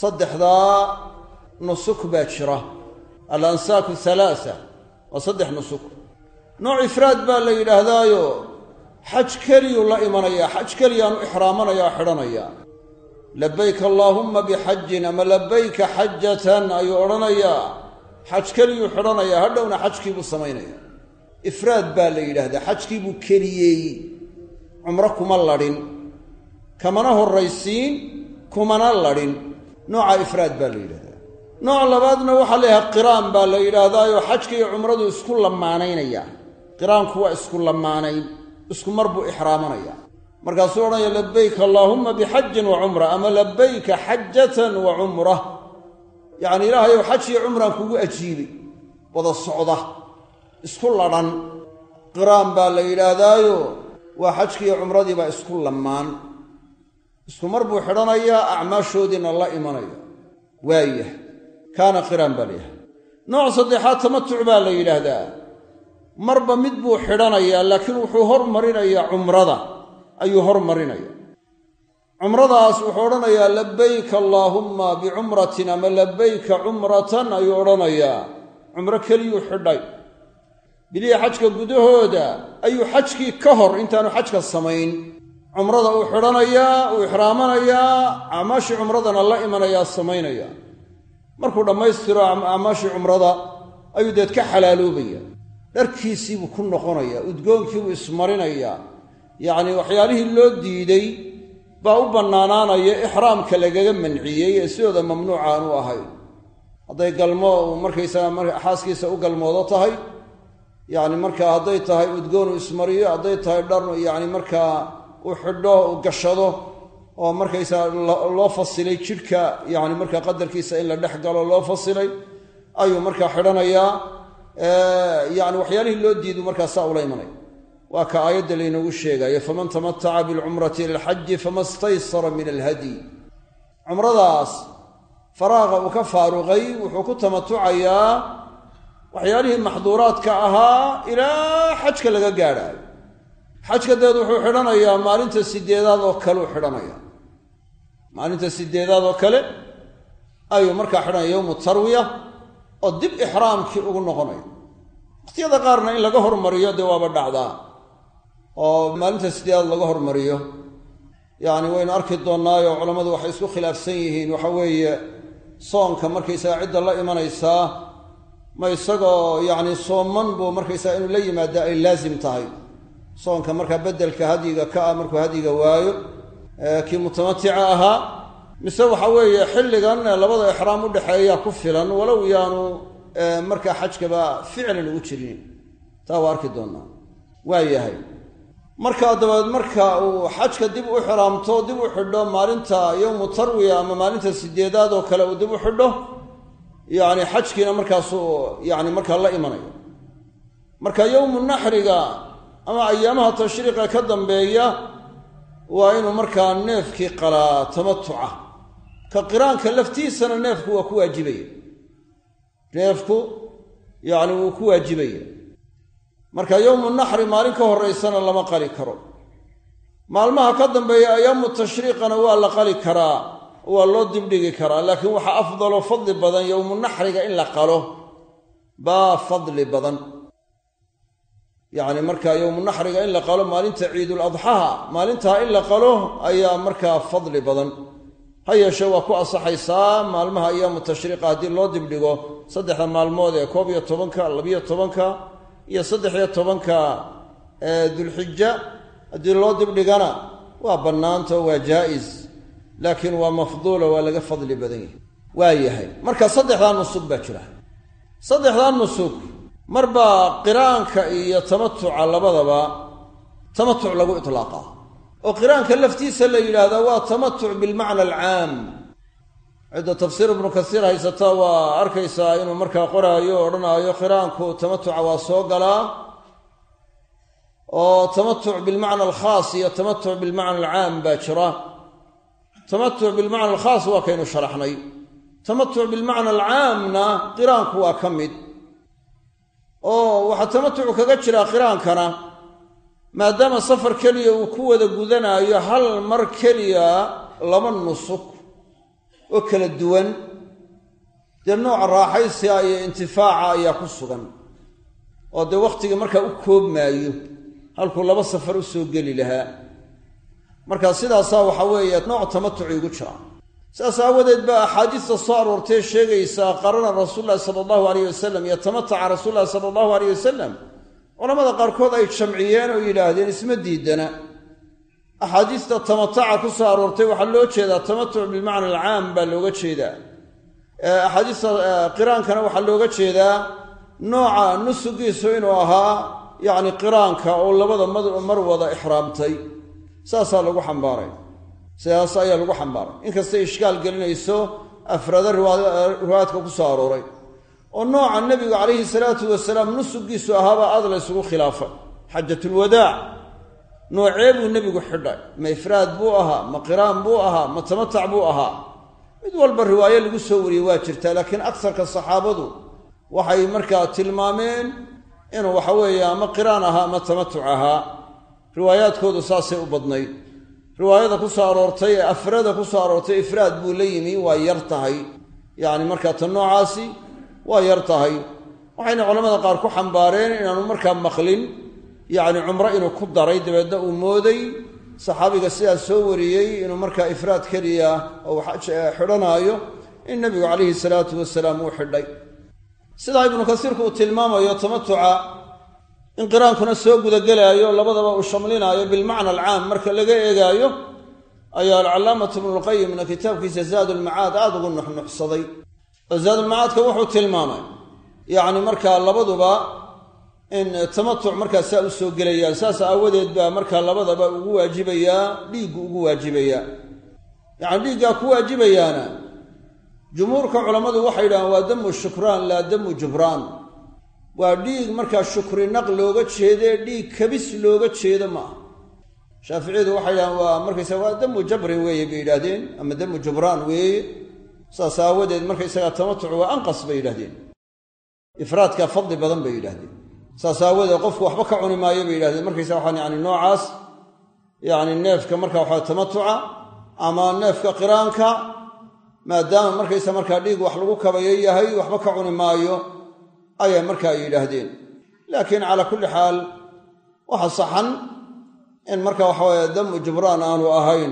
Saddexdaa nusuk baa jira. Al ansaaku halaasa waa saddex nusuk. Nooc ifraad baa la yidhaahdaayo xaj keliyuu la imanayaa xaj keliyaanu ixraamanaya oo xidhanaya. Labayk allaahumma bixajin ama labayka xajatan ayuu odhanayaa xaj keliyuu xidhanayaa hadhowna xajkiibuu samaynaya. Ifraad baa la yidhaahdaa xajkiibuu keliyeey cumro kuma ladhin kamana horraysiin kumana ladhin. Nooca ifraad baa la yidhahdaa nooc labaadna waxaa la yidhaha qiraan baa la yidhaahdaayoo xajka iyo cumradu isku lamaanaynaya qiraanku waa isku lamaanayn isku mar buu ixraamanaya. Markaasuu odhanaya labayk allaahumma bixajin wa cumra ama labayka xajatan wa cumra. Yacni ilaahayow xaj iyo cumraan kugu ajiibay wada socda isku ladhan. Qiraan baa la yidhaahdaayo waa xajkiiyo cumradiibaa isku lamaan isku mar buu xidhanayaa acmaashoodiina la imanaya. Waayah kaana qiraan baa layahay nooc saddexaad tamatuc baa la yidhaahdaa marba mid buu xidhanayaa laakiin wuxuu hormarinayaa cumrada. Ayuu hormarinaya cumradaas wuxuu odhanayaa labayka allaahumma bicumratin ama labayka cumratan? Ayuu odhanayaa. Cumro keliyuu xidhay. Bilihi xajka gudahooda ayuu xajkii ka hor intaanu xajka samayn. Cumrada uu xidhanayaa uu ixraamanayaa acmaashii cumradana la imanayaa samaynaya markuu dhammaystiro acmaashii cumrada ayuu deed ka xalaaloobaya dharkiisiibuu ku noqonayaa udgoonkiibuu ismarinayaa yacnii waxyaalihii loo diiday baa u bannaanaanaya ixraamka lagaga manciyey ee sidooda mamnuuca aanu ahayn hadday galmo uu markaysaga xaaskiisa u galmoodo tahay yacni markaa hadday tahay udgoon uu ismariyo hadday tahay dhar yacni markaa uu xidho uu gashado oo markaysaa loo fasilay jidhka yacni markaa qadarkiisa in la dhex galo loo fasilay ayuu markaa xidhanayaa yacni waxyaalihii loo diidu markaa saa ula imanaya waa ka aayadda laynoogu sheegayo faman tamataca bilcumrati ila alxaji fama staysara min alhadyi cumradaas faraaqa uu ka faaruqay wuxuu ku tamatucayaa waxyaalihii maxduuraadka ahaa ilaa xajka laga gaadhaayo. Xajka deed wuxuu xidhanayaa maalinta sideedaad oo kale u xidhanaya maalinta sideedaad oo kale ayuu markaa xidhanaya yowmu tarwiya oo dib ixraamkii ugu noqonaya waqhtiyada qaarna in laga hormariyo dee waaba dhacdaa oo maalinta sideedaad laga hormariyo. Yacni waynu arki doonnaayo culammadu waxay isku khilaafsan yihiin waxa weeye soonka markaysaga cidda la imanaysaa ma isagoo yacni sooman buu markaysaga inuu la yimaada ay laasim tahay. Soonka markaa beddelka hadyiga ka ah markuu hadyiga waayo kii mutamatica ahaa mise waxa weeye xilligan labada ixraam udhexeeya ku filan walow yaanu markaa xajkaba ficlan ugu jirin. Taa waa arki waa yahay. Markaa dabadeed marka uu xajka dib u xiraamto dib u xidho maalinta yowmu tarwiya ama maalinta sideedaad oo kale uu dib u xidho yacni xajkiina markaasuu yacni markaa la imanayo. Marka yowmu naxriga ama ayaamaha tashriiqa ka dambeeya waa inuu markaa neefkii qalaa tamatuca ka qiraanka laftiisana neefku waa ku waajibaya. Neefku yacni wuu ku waajibaya. Marka yowmu naxri maalin ka horaysana lama qali karo. Maalmaha ka dambeeya ayaamu tashriiqana waa la qali karaa waa loo dibdhigi karaa. Laakiin waxaa afdaloo fadli badan yowmu naxriga in la qalo baa fadli badan. Yacni markaa yowmu naxriga in la qalo maalinta ciidul adxaha maalintaa in la qalo ayaa markaa fadli badan ha yeeshee waa ku asaxaysaa maalmaha ayaamu tashriiqa haddii loo dibdhigo saddexda maalmood ee koob iyo tobanka labiyo tobanka iyo saddex iyo tobanka dulxija haddii loo dibdhigana waa bannaanta oo waa jaa'is laakiin waa mafduulo waa laga fadli badan yahay. Waa yahay. Marka saddexdaa nusug baa jira. Saddexdaa nusug marbaa qiraanka iyo tamatuca labadaba tamatuc lagu iطlaaqaa oo qiraanka laftiisa la yidhaahdaa waa tamatuc bilmacna alcaam. Cidda tafsiir ibnu kasiir haysata waa arkaysaa inuu markaa qoraayo odhanaayo qiraanku tamatuca waa soo galaa. Oo tamatuc bilmacna alkhaas iyo tamatuc bilmacna alcaam baa jira. Tamatuc bilmacna alkhaas waa kaynu sharaxnay. Tamatuc bilmacna alcaamna qiraanku waa ka mid. Oo waxaa tamatucu kaga jiraa qiraankana maadaama safar keliya uu ku wada gudanaayo hal mar keliya laba nusuk oo kala duwan. Dee nooca raaxaysiga iyo intifaaca ayaa ku sugan. Oo dee wakhtigii markaa u koobmaayo halkuu laba safar u soo geli lahaa. Marka sidaasaa waxaa weeye nooc tamatuci igu jira. Sidaas aawadeed baa axaadiista soo aroortay sheegaysaa qarana rasuul lahi sala allahu aleyh wasalam iyo tamataca rasuul lahi sala allahu aleyh wasalam culamada qaarkood ay jamciyeen oo yidhaahdeen isma diidana. Axaadiista tamataca ku soo aroortay waxaa loo jeedaa tamatuc bilmacna alcaam baa looga jeedaa. Axaadiista qiraankana waxaa looga jeedaa nooca nusugiisu inuu ahaa yacni qiraanka oo labada mar wada ixraamtay. Saasaa lagu xambaaray. Sidaas ayaa lagu xambaaray. Inkastay ishkaal gelinayso afrada riwaayaadka ku soo arooray oo nooca nebigu calayhi salaatu wasalaam nusugiisu ahaabaa aad la ysugu khilaafay. Xajatulwadaac noocee buu nebigu xidhay? Ma ifraad buu ahaa? Ma qiraan buu ahaa? Ma tamatac buu ahaa? Mid walba riwaayo lagu soo wariyey waa jirtaa laakiin agsarka saxaabadu waxay markaa tilmaameen inuu waxa weeye ama qiraan ahaa ama tamatuc ahaa. Riwaayaadkoodu saasay u badnayd. Riwaayada ku soo aroortay ee afrada ku soo aroortay ifraad buu la yimi waa yar tahay. Yacni markaa ta noocaasi waa yar tahay. Waxayna culamada qaar ku xambaareen inaanu markaa maqlin. Yacni cumro inuu ku daray dabeedna uu mooday. Saxaabiga sidaas soo wariyey inuu markaa ifraad keliya oo xidhanaayo in nebigu calayhi salaatu wasalaam uu xidhay. Sidaa ibnu kasiirku uu tilmaamayo tamatuca in qiraankuna soo gudagelaayo labadaba uu shamlinaayo bilmacna alcaam. Marka laga eegaayo ayaa alcalaamatu ibnulqayimna kitaabkiisa zaadulmacaad aada ugu nuxnuxsaday oo zaadulmacaadka wuxuu tilmaamay. Yacni markaa labaduba in tamatuc markaa saa u soo gelayaan saas aawadeed baa markaa labadaba ugu waajibayaa dhiiggu ugu waajibayaa yacni dhiiggaa ku waajibayaana jumhuurka culammadu waxay yidhahaan waa damu shukraan laa damu jubraan. Waa dhiig markaa shukri naq looga jeedee dhiig kabis looga jeedo ma aha shaaficiyadu waxay yidhahaan waa markaysa waa damu jabrin weeye bay yidhahdeen ama damu jubraan weeye saas aawadeed markaysagaa tamatuc waa anqas bay yidhahdeen ifraadkaa fadli badan bay yidhahdeen saas aawadeed qofku waxba ka cuni maayo bay yidhahdeen markaysa waxaan yani noocaas yacni neefka marka waxaa tamatuca ama neefka qiraanka maadaama markaysa markaa dhiig wax lagu kabayo yahay waxba ka cuni maayo ayay markaa yidhaahdeen. Laakiin calaa kulli xaal waxa saxan in marka waxaweye damu jubraan aanu ahayn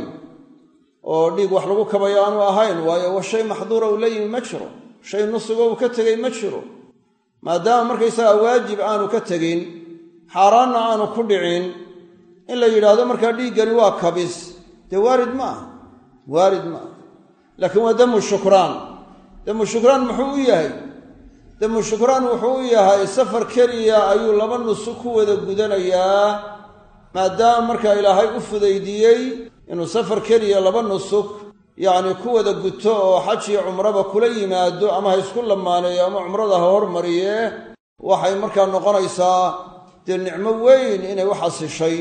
oo dhiig wax lagu kabayo aanu ahayn waayo wa shay maxduura uu la yimi ma jiro. Shay nusugo uu ka tegey ma jiro. Maadaama markaysagaa waajib aanu ka tegin xaaraanna aanu ku dhicin in la yidhaahdo markaa dhiiggani waa kabis. Dee waarid ma ah waarid ma ah laakiin waa damu shukraan. Damu shukraan muxuu u yahay? Damu shukraan wuxuu u yahay safar keliya ayuu laba nusuk ku wada gudanayaa maadaama markaa ilaahay u fudaydiyey inuu safar keliya laba nusuk yacni ku wada guto oo xaj iyo cumraba kula yimaado ama ha isku lamaaneeyo ama cumrada ha hormariye waxay markaa noqonaysaa dee nicmo weyn inay u xasishay.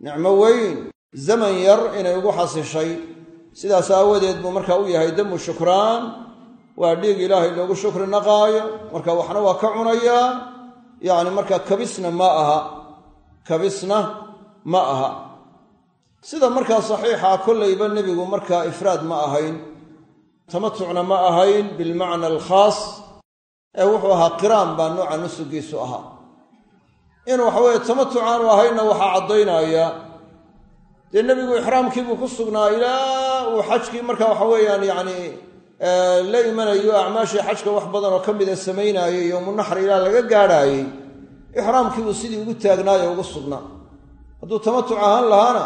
Nicmo weyn zaman yar inay ugu xasishay. Sidaas aawadeed buu markaa u yahay damu shukraan. Waa dhiig ilaahay loogu shukri naqaayo. Marka waxna waa ka cunayaa yacni markaa kabisna ma aha. Kabisna ma aha sida markaa saxiixa kollayba nebigu markaa ifraad ma ahayn tamatucna ma ahayn bilmacna alkhaas ee wuxuu ahaa qiraan baa nooca nusugiisu ahaa. In waxaweye tamatuc aanu ahaynna waxaa caddaynaya dee nebigu ixraamkiibuu ku sugnaa ilaa uu xajkii marka waxa weeyaan yacni la imanayo acmaashii xajka wax badan oo ka mida samaynaayay yowmunaxr ilaa laga gaadhaayey ixraamkiibuu sidii ugu taagnaayo ugu sugnaa. Hadduu tamatuc ahaan lahaana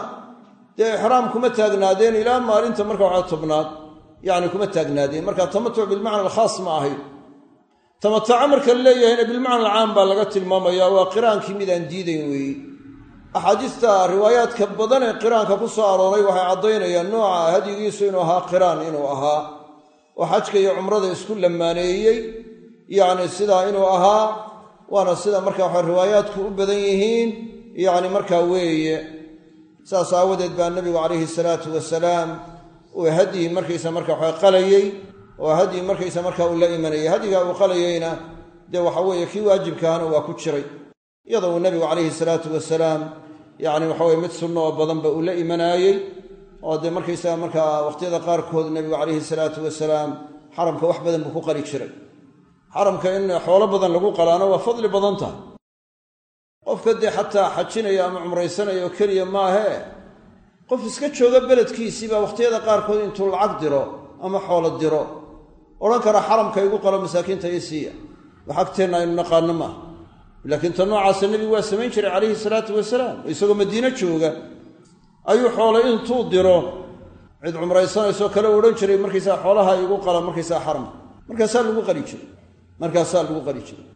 dee ixraam kuma taagnaadeen ilaa maalinta marka waxa tobnaad. Yacni kuma taagnaadeen. Marka tamatuc bilmacna alkhaas ma ahayn tamataca marka la bilmacna alcaam baa laga tilmaamaya waa qiraankii midaan diidayn weeye axaadiista riwaayaadka badan ee qiraanka ku soo arooray waxay caddaynayaan nooca hadyigiisu inuu ahaa qiraan inuu ahaa. Oo xajka iyo cumrada isku lamaaneeyey. Yacni sidaa inuu ahaa waana sida marka waxa riwaayaadku u badan yihiin. Yacni markaa weeye saas aawadeed baa nebigu calayhi salaatu wasalaam uu hadyi markaysa marka waxa qalayey oo hadyi markaysa marka uu la imanayay hadyiga uu qalayeyna dee waxa weeye kii waajibkaana waa ku jiray. Iyadoo uu nebigu calayhi salaatu wasalaam yacni waxaweye mid sunno oo badanba uu la imanaayey oo dee markaysaga markaa waqhtiyada qaarkood nebigu calayhi salaatu wasalaam xaramka wax badan buu ku qali jiray. Xaramka in xoolo badan lagu qalaano waa fadli badan tahay qofka dee xataa xajinaya ama cumraysanaya oo keliya maahee qof iska jooga beledkiisii baa wakhtiyada qaarkood intuu lacag diro ama xoolo diro. Odhan kara xaramka igu qalo masaakiinta ii siiya. Wax agteenna aynu naqaano maaha laakiin ta noocaasa nebigu waa samayn jiray calayhi salaatu wasalaam. Oo isagoo madiine jooga ayuu xoolo intuu diro cid cumraysanaysoo kale odhan jiray markaysaa xoolaha igu qala markaysaa xaramka markaasaa lagu qali jiray. Markaasaa lagu qali jiray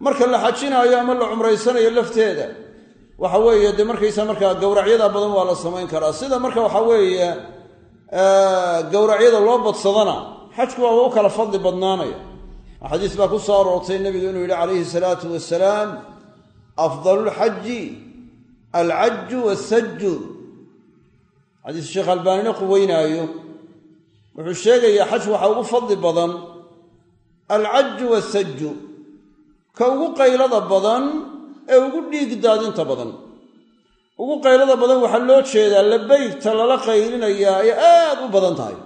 marka la xajinaayo ama la cumraysanayo lafteeda waxa weeye dee markaysa markaa gowracyada badan waa la samayn karaa. Sida marka waxa weeye gowracyada loo badsadana xajku waa u kala fadli badnaanaya. Xadiis baa ku soo aroortay nebigu inuu yidhi calayhi salaatu wasalaam afdalu lxaji alcaju wasaju xadiis sheekh albaanina quweynaayo. Wuxuu sheegayaa xaj waxaa ugu fadli badan alcaju wasaju ka ugu qaylada badan ee ugu dhiig daadinta badan. Ugu qaylada badan waxaa loo jeedaa labaygta lala qaylinayaa ay aad u badan tahay.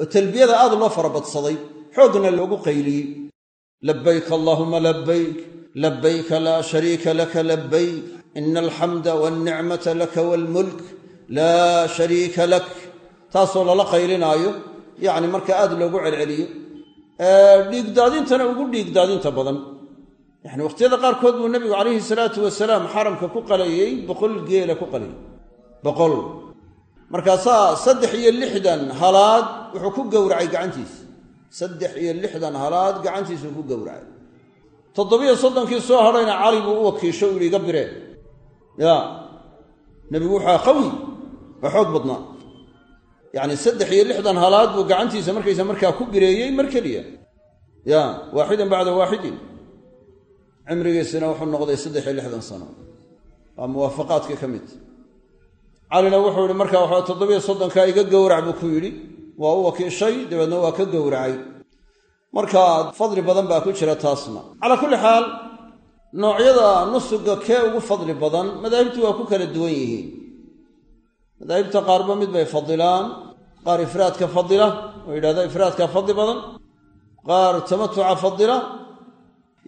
Oo talbiyada aad loo farabadsaday xoogna loogu qayliyey. Labayk allaahuma labayk labayka laa shariika laka labayk ina alxamda walnicmata laka waalmulk laa shariika lak. Taasoo lala qaylinaayo yacni marka aad loogu celceliyo dhiigdaadintana ugu dhiigdaadinta badan yani wakhtiyada qaarkood buu nebigu calayhi salaatu wasalaam xaramka ku qalayey boqol geela ku qalayay boqol. Markaasaa saddex iyo lixdan halaad wuxuu ku gowracay gacantiisa saddex iyo lixdan halaad gacantiisuu ku gowracay. Toddobiyo soddonkii soo hadhayna cali buu u wakiisho u yidhi iga biree ya. Nebigu wuxua qawi waa xoog badnaa. Yacni saddex iyo lixdan halaad buu gacantiisa markaysa markaa ku bireeyey mar keliya. Ya. Waaxidan bacda waaxidin cimrigiisina wuxuu noqday saddex iyo lixdan sano. Waa muwaafaqaadkii ka mid. Calina wuxuu yihi markaa waxaa toddobiyo soddonkaa iga gowrac buu ku yidhi. Waa u wakiishay dabeedna waa ka gowracay. Marka fadli badan baa ku jira taasna. Calaa kulli xaal noocyada nusuga kee ugu fadli badan madaahibtu waa ku kala duwan yihiin. Madaahibta qaarba mid bay fadilaan qaar ifraadka fadila oo yidhahda ifraadka fadli badan. Qaar tamatuca fadila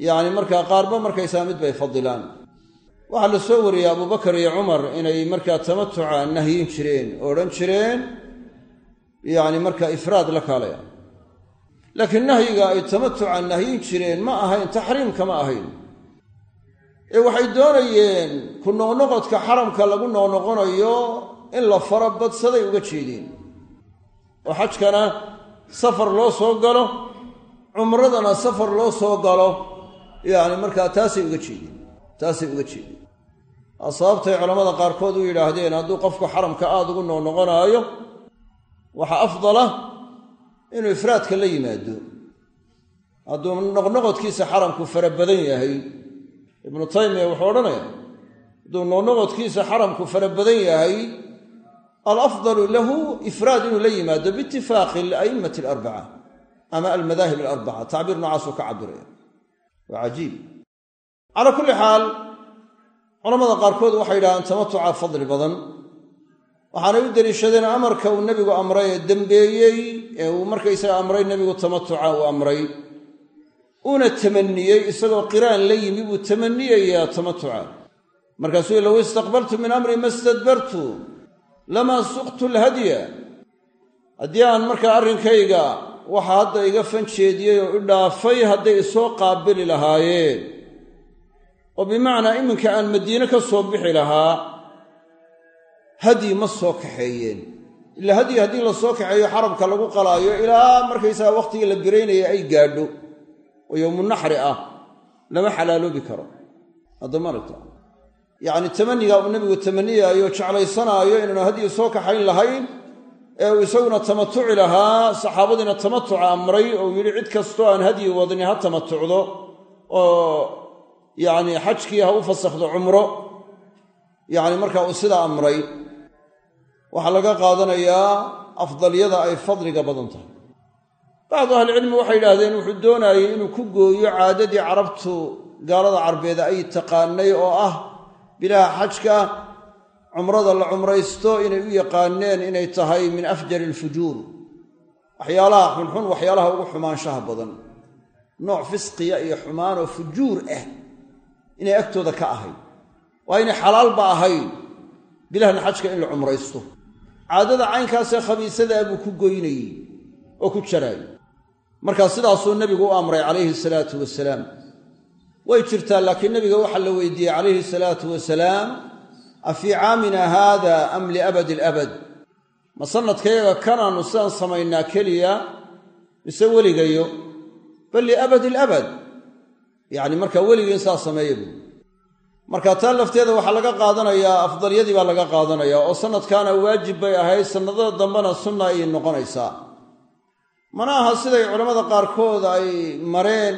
yacni markaa qaarba markaysaa mid bay fadilaan waxaa la soo wariyey abubakar iyo cumar inay markaa tamatuca nahyin jireen oo odhan jireen yacni markaa ifraad la kaalaya laakiin nahyiga ay tamatuca nahyin jireen ma ahayn taxriimka ma ahayn. Ee waxay doonayeen ku noqnoqodka xaramka lagu noqnoqonayo in la fara badsaday uga jeedeen oo xajkana safar loo soo galo cumradana safar loo soo galo yacni markaa taasay uga jeedeen taasay uga jeedeen sababtay culammada qaarkood u yidhaahdeen hadduu qofku xaramka aada ugu noqnoqonaayo waxaa afdala inuu ifraadka la yimaado. Hadduu noqnoqodkiisa xaramku fara badan yahay ibnu taymiya wuxuu odhanaya hadduu noqnoqodkiisa xaramku fara badan yahay alafdalu lahu ifraad inuu la yimaado biitifaaqi ala'immati alarbaca ama almadaahib alarbaca. Tacbiir noocaasuu ka cabiraya waa cajiib. Calaa kulli xaal culamada qaarkood waxay yidhahdaan tamatuca fadli badan. Waxaanay u deliishadeen amarka uu nebigu amray ee dembeeyey ee uu markaysaga amray nebigu tamatuca uu amray. Uuna tamaniyey isagoo qiraan la yimi buu tamaniyayaa tamatuca markaasuu low istaqbaltu min amri ma stadbartu lamaa suqtu alhadya haddii aan markaa arrinkayga waxa hadda iga fanjeediyey oo i dhaafay hadday isoo qaabili lahaayeen. oo bimacnaa iminka aan madiine ka soo bixi lahaa hadyi ma soo kaxeeyeen. Ilaa hadyi haddii la soo kaxeeyo xarabka lagu qalaayo ilaa markaysaga wakhtigii la biraynaya ay gaadho. oo yowmunaxri ah lama xalaaloobi karo. Haddamaaragta yacni tamanigaa uu nebigu tamaniyaayo jeclaysanaayo inaanu hadyi soo kaxayn lahayn ee uu isaguna tamatuci lahaa saxaabadiina tamatuca amray oo yidhi cid kastoo aan hadyi wadni ha tamatucdo oo yacni xajkii ha u fasakhdo cumro yacni marka uu sidaa amray waxaa laga qaadanayaa afdalyada ay fadliga badan tahay. Bacdu ahlicilmi waxay yidhaahdeen wuxuu doonaayey inuu ku gooyo caadadii carabtu gaalada carbeed ay taqaanay oo ah bilaha xajka cumrada la cumraysto inay u yaqaaneen inay tahay min afjari alfujuur. Waxyaalaha xunxun waxyaalaha ugu xumaanshaha badan. Nooc fisqiya iyo xumaanoo fujuur ah inay agtooda ka ahayd. Waa inay xalaalba ahayn. Bilahan xajka in la cumraysto. Caadada caynkaasee khabiisadaa buu ku goynayey oo ku jaraayey. Markaa sidaasuu nebigu u amray calayhi salaatu wasalaam. Way jirtaa laakiin nebiga waxaa la weydiiyey calayhi salaatu wasalaam a fii caamina haada am liabadi alabad ma sanadkayaga kanaannu sidaan samaynaa keliya mise weligayo bal liabadi alabad yacni markaa weligiin saa sameeya buui marka taa lafteeda waxaa laga qaadanayaa afdalyadii baa laga qaadanayaa oo sanadkaana waajib bay ahayd sannadada dambena sunna ayay noqonaysaa. Mana aha siday culammada qaarkood ay mareen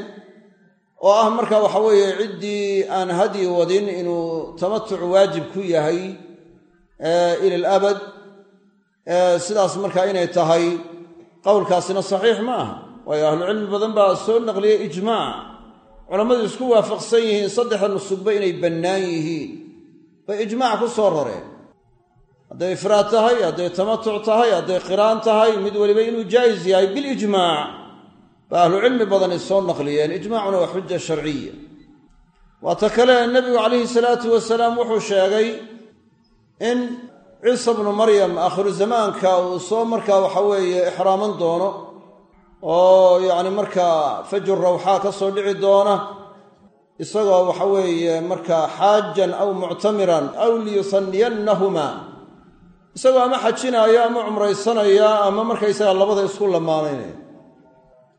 oo ah marka waxa weeye ciddii aan hadyi wadin inuu tamatuc waajib ku yahay ila al abad sidaas markaa inay tahay qowlkaasina saxiix ma aha. Waayo ahlucilmi badan baa soo naqliyey ijmaac culammadu isku waafaqsan yihiin saddexda nusugba inay bannaan yihiin. Bay ijmaac ku soo rareen. Hadday ifraad tahay hadday tamatuc tahay hadday qiraan tahay mid weliba inuu jaa'is yahay bilijmaac ba ahlucilmi badani soo naqliyeen ijmaacuna waa xuja sharciya. Waata kale nebigu calayhi salaatu wasalaam wuxuu sheegay in ciisa bnu maryam aakhiru zamaanka uu soo markaa waxa weeye ixraaman doono oo yacni markaa fajur rawxaa ka soo dhici doona isagoo waxa weeye markaa xaajan aw muctamiran aw liyusanniyannahuma. Isagoo ama xajinaya ama cumraysanaya ama markaysaga labada isku lamaanaynaya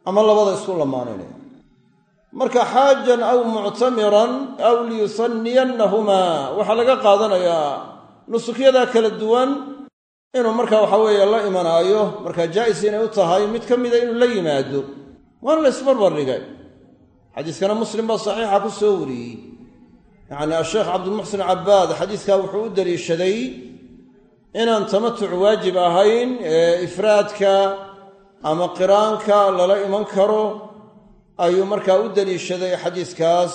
ama labada isku lamaanaynaya marka xaajan aw muctamiran aw liyusanniyannahuma waxaa laga qaadanayaa nusukyadaa kala duwan inuu marka waxa weeye la imanaayo markaa jaa'is inay u tahay mid ka mida inuu la yimaado. Waana la isbarbar dhigay xadiiskana muslim baa saxiixa ku soo wariyey. Yacni asheekh cabdilmuxsin cabbaad xadiiskaa wuxuu u daliishaday inaan tamatuc waajib ahayn ee ifraadka ama qiraanka lala iman karo ayuu markaa u daliishaday xadiiskaas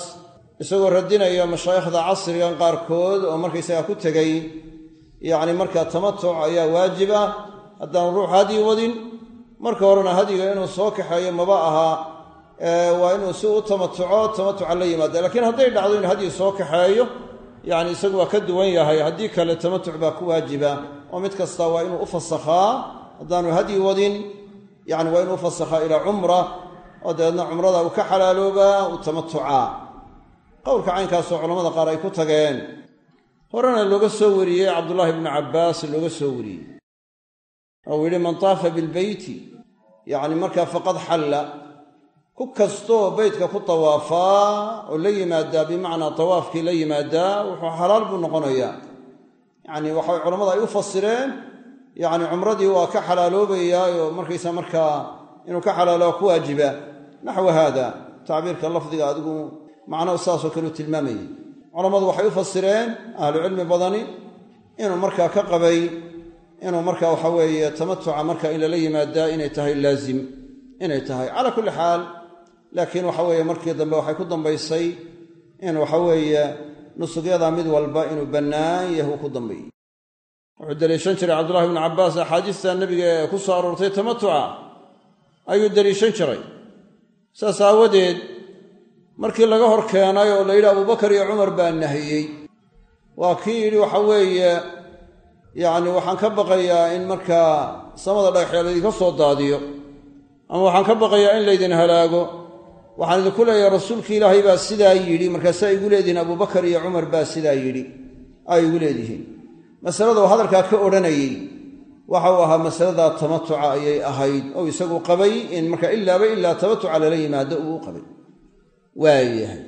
isagoo radinaya mashaayikhda casrigan qaarkood oo markaysagaa ku tegay. Yacni markaa tamatuc ayaa waajib ah haddaan ruux hadyi wadin marka horena hadyiga inuu soo kaxeeyo maba aha waa inuu si u tamatuco tamatuca la yimaada. Laakiin hadday dhacdo in hadyi soo kaxeeyo yacni isagu waa ka duwan yahay haddii kale tamatuc baa ku waajiba. Oo mid kasta waa inuu u fasakhaa haddaanu hadyi wadin yacni waa inuu fasakhaa ilaa cumra oo dabeedna cumrada uu ka xalaaloobaa uu tamatucaa qowlka caynkaasoo culamada qaar ay ku tageen horena looga soo wariyey cabdullaahi bnu cabbaas looga soo wariyey. Oo yidhi man taafa bilbeyti. Yacni markaa faqad xalla. Ku kastoo beytka ku tawaafaa oo la yimaadaa bimacnaa tawaafkii la yimaadaa wuxuu xalaal buu noqonayaa. Yacni waxay culammadu ay u fasireen yacni cumradii waa ka xalaaloobayaayoo markaysa markaa inuu ka xalaaloa ku waajiba. Naxwa haada tacbiirka lafdiga adigu macno saasoo kale u tilmaamayay culammadu waxay u fasireen ahlucilmi badani inuu markaa ka qabay inuu marka waxa weeye tamatuca marka in lala yimaadaa inay tahay laazim inay tahay. Calaa kulli xaal laakiin waxa weeye markii dambe waxay ku dambaysay in waxa weeye nusugyada mid walba inuu bannaan yahay uu ku dambeeyey wuxuu daliishan jiray cabdullahi bnu cabbaas axaadiista nebiga ee ku soo aroortay tamatuca ayuu daliishan jiray. Saas aawadeed markii laga hor keenay oo la yidhi abubakar iyo cumar baa nahiyey waa kii yidhi waxa weeye yacni waxaan ka baqayaa in markaa samada dhagaxya laydinka soo daadiyo ama waxaan ka baqayaa in laydin halaago. Waxaan idinku leeyahay rasuulki ilaahay baa sidaa yidhi markaasaa igu leedihiin abubakar iyo cumar baa sidaa yidhi ay igu leedihiin masalada uu hadalkaa ka odhanayey waxa uu ahaa masalada tamatuca ayay ahayd oo isagu qabay in marka ilaaba ilaa tamatuca lala yimaado uu qabay. Waayahay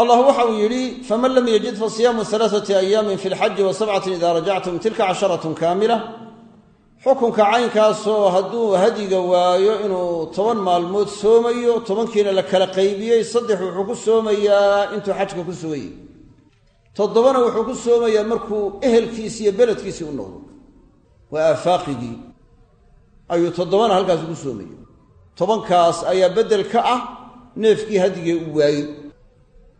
allah waxa uu yidhi faman lam yajid fa siyaamu alaaati ayaamin fi lxaji wa sabcatin ida rajactum tilka casharatun kaamila. Xukunka caynkaasoo hadduu hadiga waayo inuu toban maalmood soomayo tobankiina la kala qaybiyey saddex wuxuu ku soomayaa intuu xajka ku sugayey toddobana wuxuu ku soomayaa markuu ehelkiisi iyo beledkiisii u noqdo. Waa aafaaqigii ayuu toddobana halkaas ku soomaya tobankaas ayaa beddel ka ah neefkii hadigee u waayey.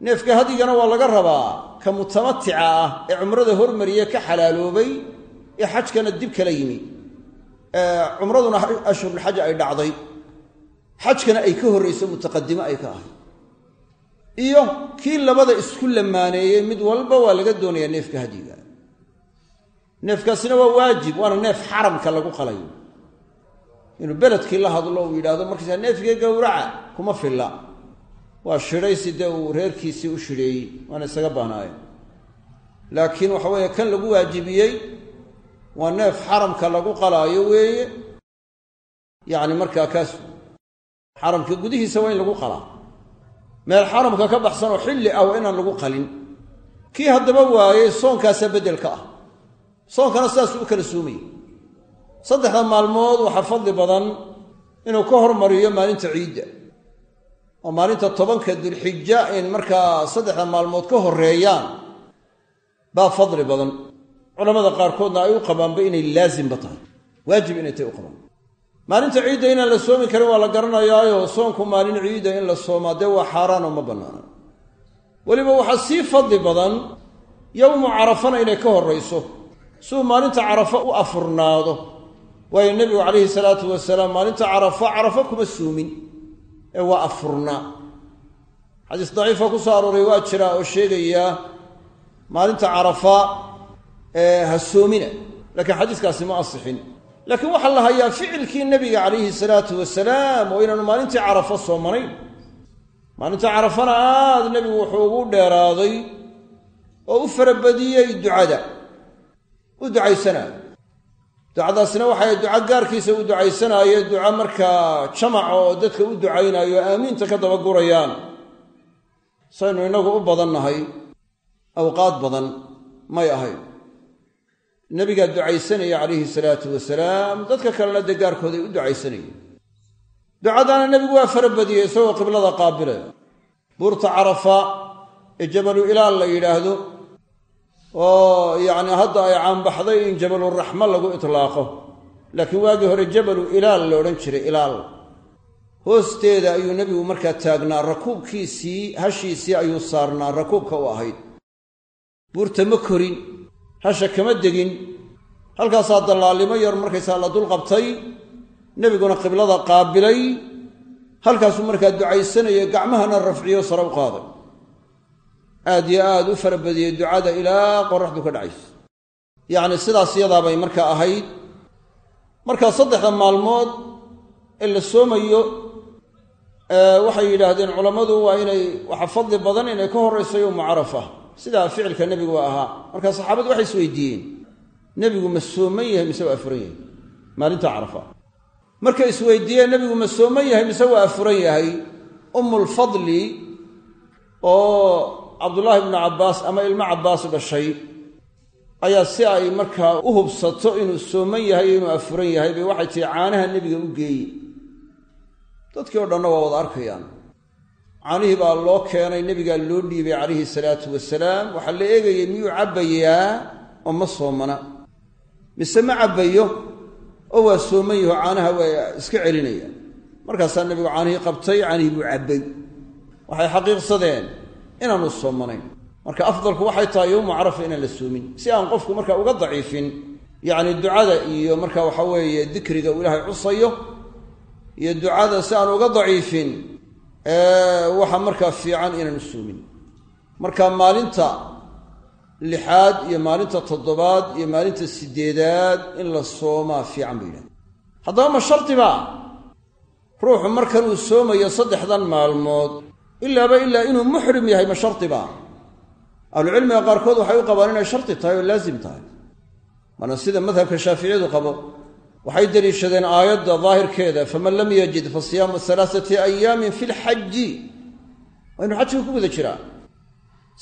Neefka hadigana waa laga rabaa ka mutamatica ah ee cumrada hormariye ka xalaaloobay ee xajkana dib kala yimi. Cumraduna ashhurulxaj ay dhacday. Xajkana ay ka horrayso mutaqadimo ay ka ahay iyo kii labada isku lamaaneeyey mid walba waa laga doonayaa neefka hadiga. Neefkaasina waa waajib waana neef xaramka lagu qalayo. Inuu beledkii la hadlo uu yidhaahdo markaysaa neefkii gowraca kuma filla. Waa shidhaysi dee uu reerkiisii u shidheeyey waana isaga baahnaayeen. Laakiin waxa weeye kan lagu waajibiyey waa neef xaramka lagu qalaayo weeye. Yacni markaa kaas xaramka gudihiisa waa in lagu qalaa meel xaramka ka baxsan oo xilli ah waa inaan lagu qalin. Kii haddaba waayey soonkaasaa beddelka ah. Soonkana sidaasuu u kala suumaya saddexda maalmood waxaa fadli badan inuu ka hormariyo maalinta ciidda. Oo maalinta tobanka dulxija in markaa saddexda maalmood ka horreeyaan baa fadli badan. Culamada qaarkoodna ay u qabaanba inay laasimba tahay. Waajib inay tahay u qabaan maalinta ciidda inaan la soomi karin waa la garanayaayo soonku maalin ciidda in la soomaa dee waa xaaraanoo ma bannaana weliba waxaa sii fadli badan yowmu carafana inay ka horrayso siuu maalinta carafa u afurnaado. Waayo nebigu calayhi salaatu wasalaam maalinta carafa carafa kuma suumin ee waa afurnaa. Xadiis daciifa ku soo arooray waa jira oo sheegaya maalinta carafa ha soomina laakiin xadiiskaasi ma asixin laakiin waxaa la hayaa ficilkii nebiga calayhi salaatu wasalaam oo inaanu maalintii carafo soomanayn maalinta carafana aad nebigu wuxuu ugu dheeraaday oo u farabadiyey ducada. U ducaysanaayo ducadaasina waxay duco gaarkiisa u ducaysanaaye duco markaa jamaca oo dadka u ducaynayo aamiinta ka daba gurayaan. Saynu innagu u badannahay. Awqaad badan may ahayn nebigaa ducaysanaya calayhi salaatu wasalaam dadka kalena dee gaarkooday u ducaysanayeen. Ducadaana nebigu waa farabadiyey isagoo qiblada qaabile buurta carafa ee jabalu ilaal la yidhaahdo oo yacni hadda ay caanbaxday in jabaluraxma lagu itlaaqo. Laakiin waagii hore jabalu ilaal la odhan jiray ilaal. Hoosteeda ayuu nebigu markaa taagnaa rakuubkiisii hashiisii ayuu saarnaa rakuubka u ahayd. Buurta ma korin hasha kama degin. Halkaasaa dallaalimo yar markaysaa la dul qabtay nebiguna qiblada qaabilay halkaasuu markaa ducaysanaya gacmahana rafciyo sare u qaaday. Aad yo aad u farabadiyey ducada ilaa qoraxdu ka dhacayso. Yacni sidaas yadaabay markaa ahayd. Markaa saddexda maalmood ee la soomayo waxay yidhaahdeen culammadu waa inay waxa fadli badan inay ka horrayso yowmu carafa sidaa ficilka nebigu ahaa. Markaa saxaabadu waxay is weydiiyeen nebigu ma sooman yahay mise waa afuran yahay? Maalinta carafa. Markay isweydiiyeen nebigu ma sooman yahay mise waa afuran yahay? Ummulfadli oo cabdullaahi ibnu cabbaas ama ilmo cabbaas dhashay ayaa si ay markaa u hubsato inuu sooman yahay iyo inuu afuran yahay bay waxay tihi caanaha nebiga u geeye dadkii o dhanna waa wada arkayaan caanihii baa loo keenay nebigaa loo dhiibay calayhi salaatu wasalaam. Waxaa la eegayay miyuu cabbayaa oo ma soomana? Mise ma cabbayo? Oo waa sooman yaho caanaha waa iska celinaya. Markaasaa nebigu caanihii qabtay caanihii buu cabbay. Waxay xaqiiqsadeen inaanu soomanayn. Marka afdalku waxay tahay yowmu carafa inaan la soomin. Si aan qofku marka uga daciifin yacni ducada iyo marka waxa weeye dikriga uu ilaahay cusayo iyo ducada si aan uga daciifin waxa markaa fiican inaanu soomin marka maalinta lixaad iyo maalinta toddobaad iyo maalinta sideedaad in la soomaa fiican bay yidhahda haddaba ma shardiba ruuxu markan uu soomayo saddexdan maalmood ilaaba ilaa inuu muxrim yahay ma shardiba ahlucilmiga qaarkood waxay u qabaan inay shardi tahay oo laasim tahay. Waana sida madhabka shaaficiyadu qabo waxay deliishadeen aayadda daahirkeeda faman lam yajid fa siyaamu alaaati ayaamin fi lxaji waa inuu xajka ku guda jiraa.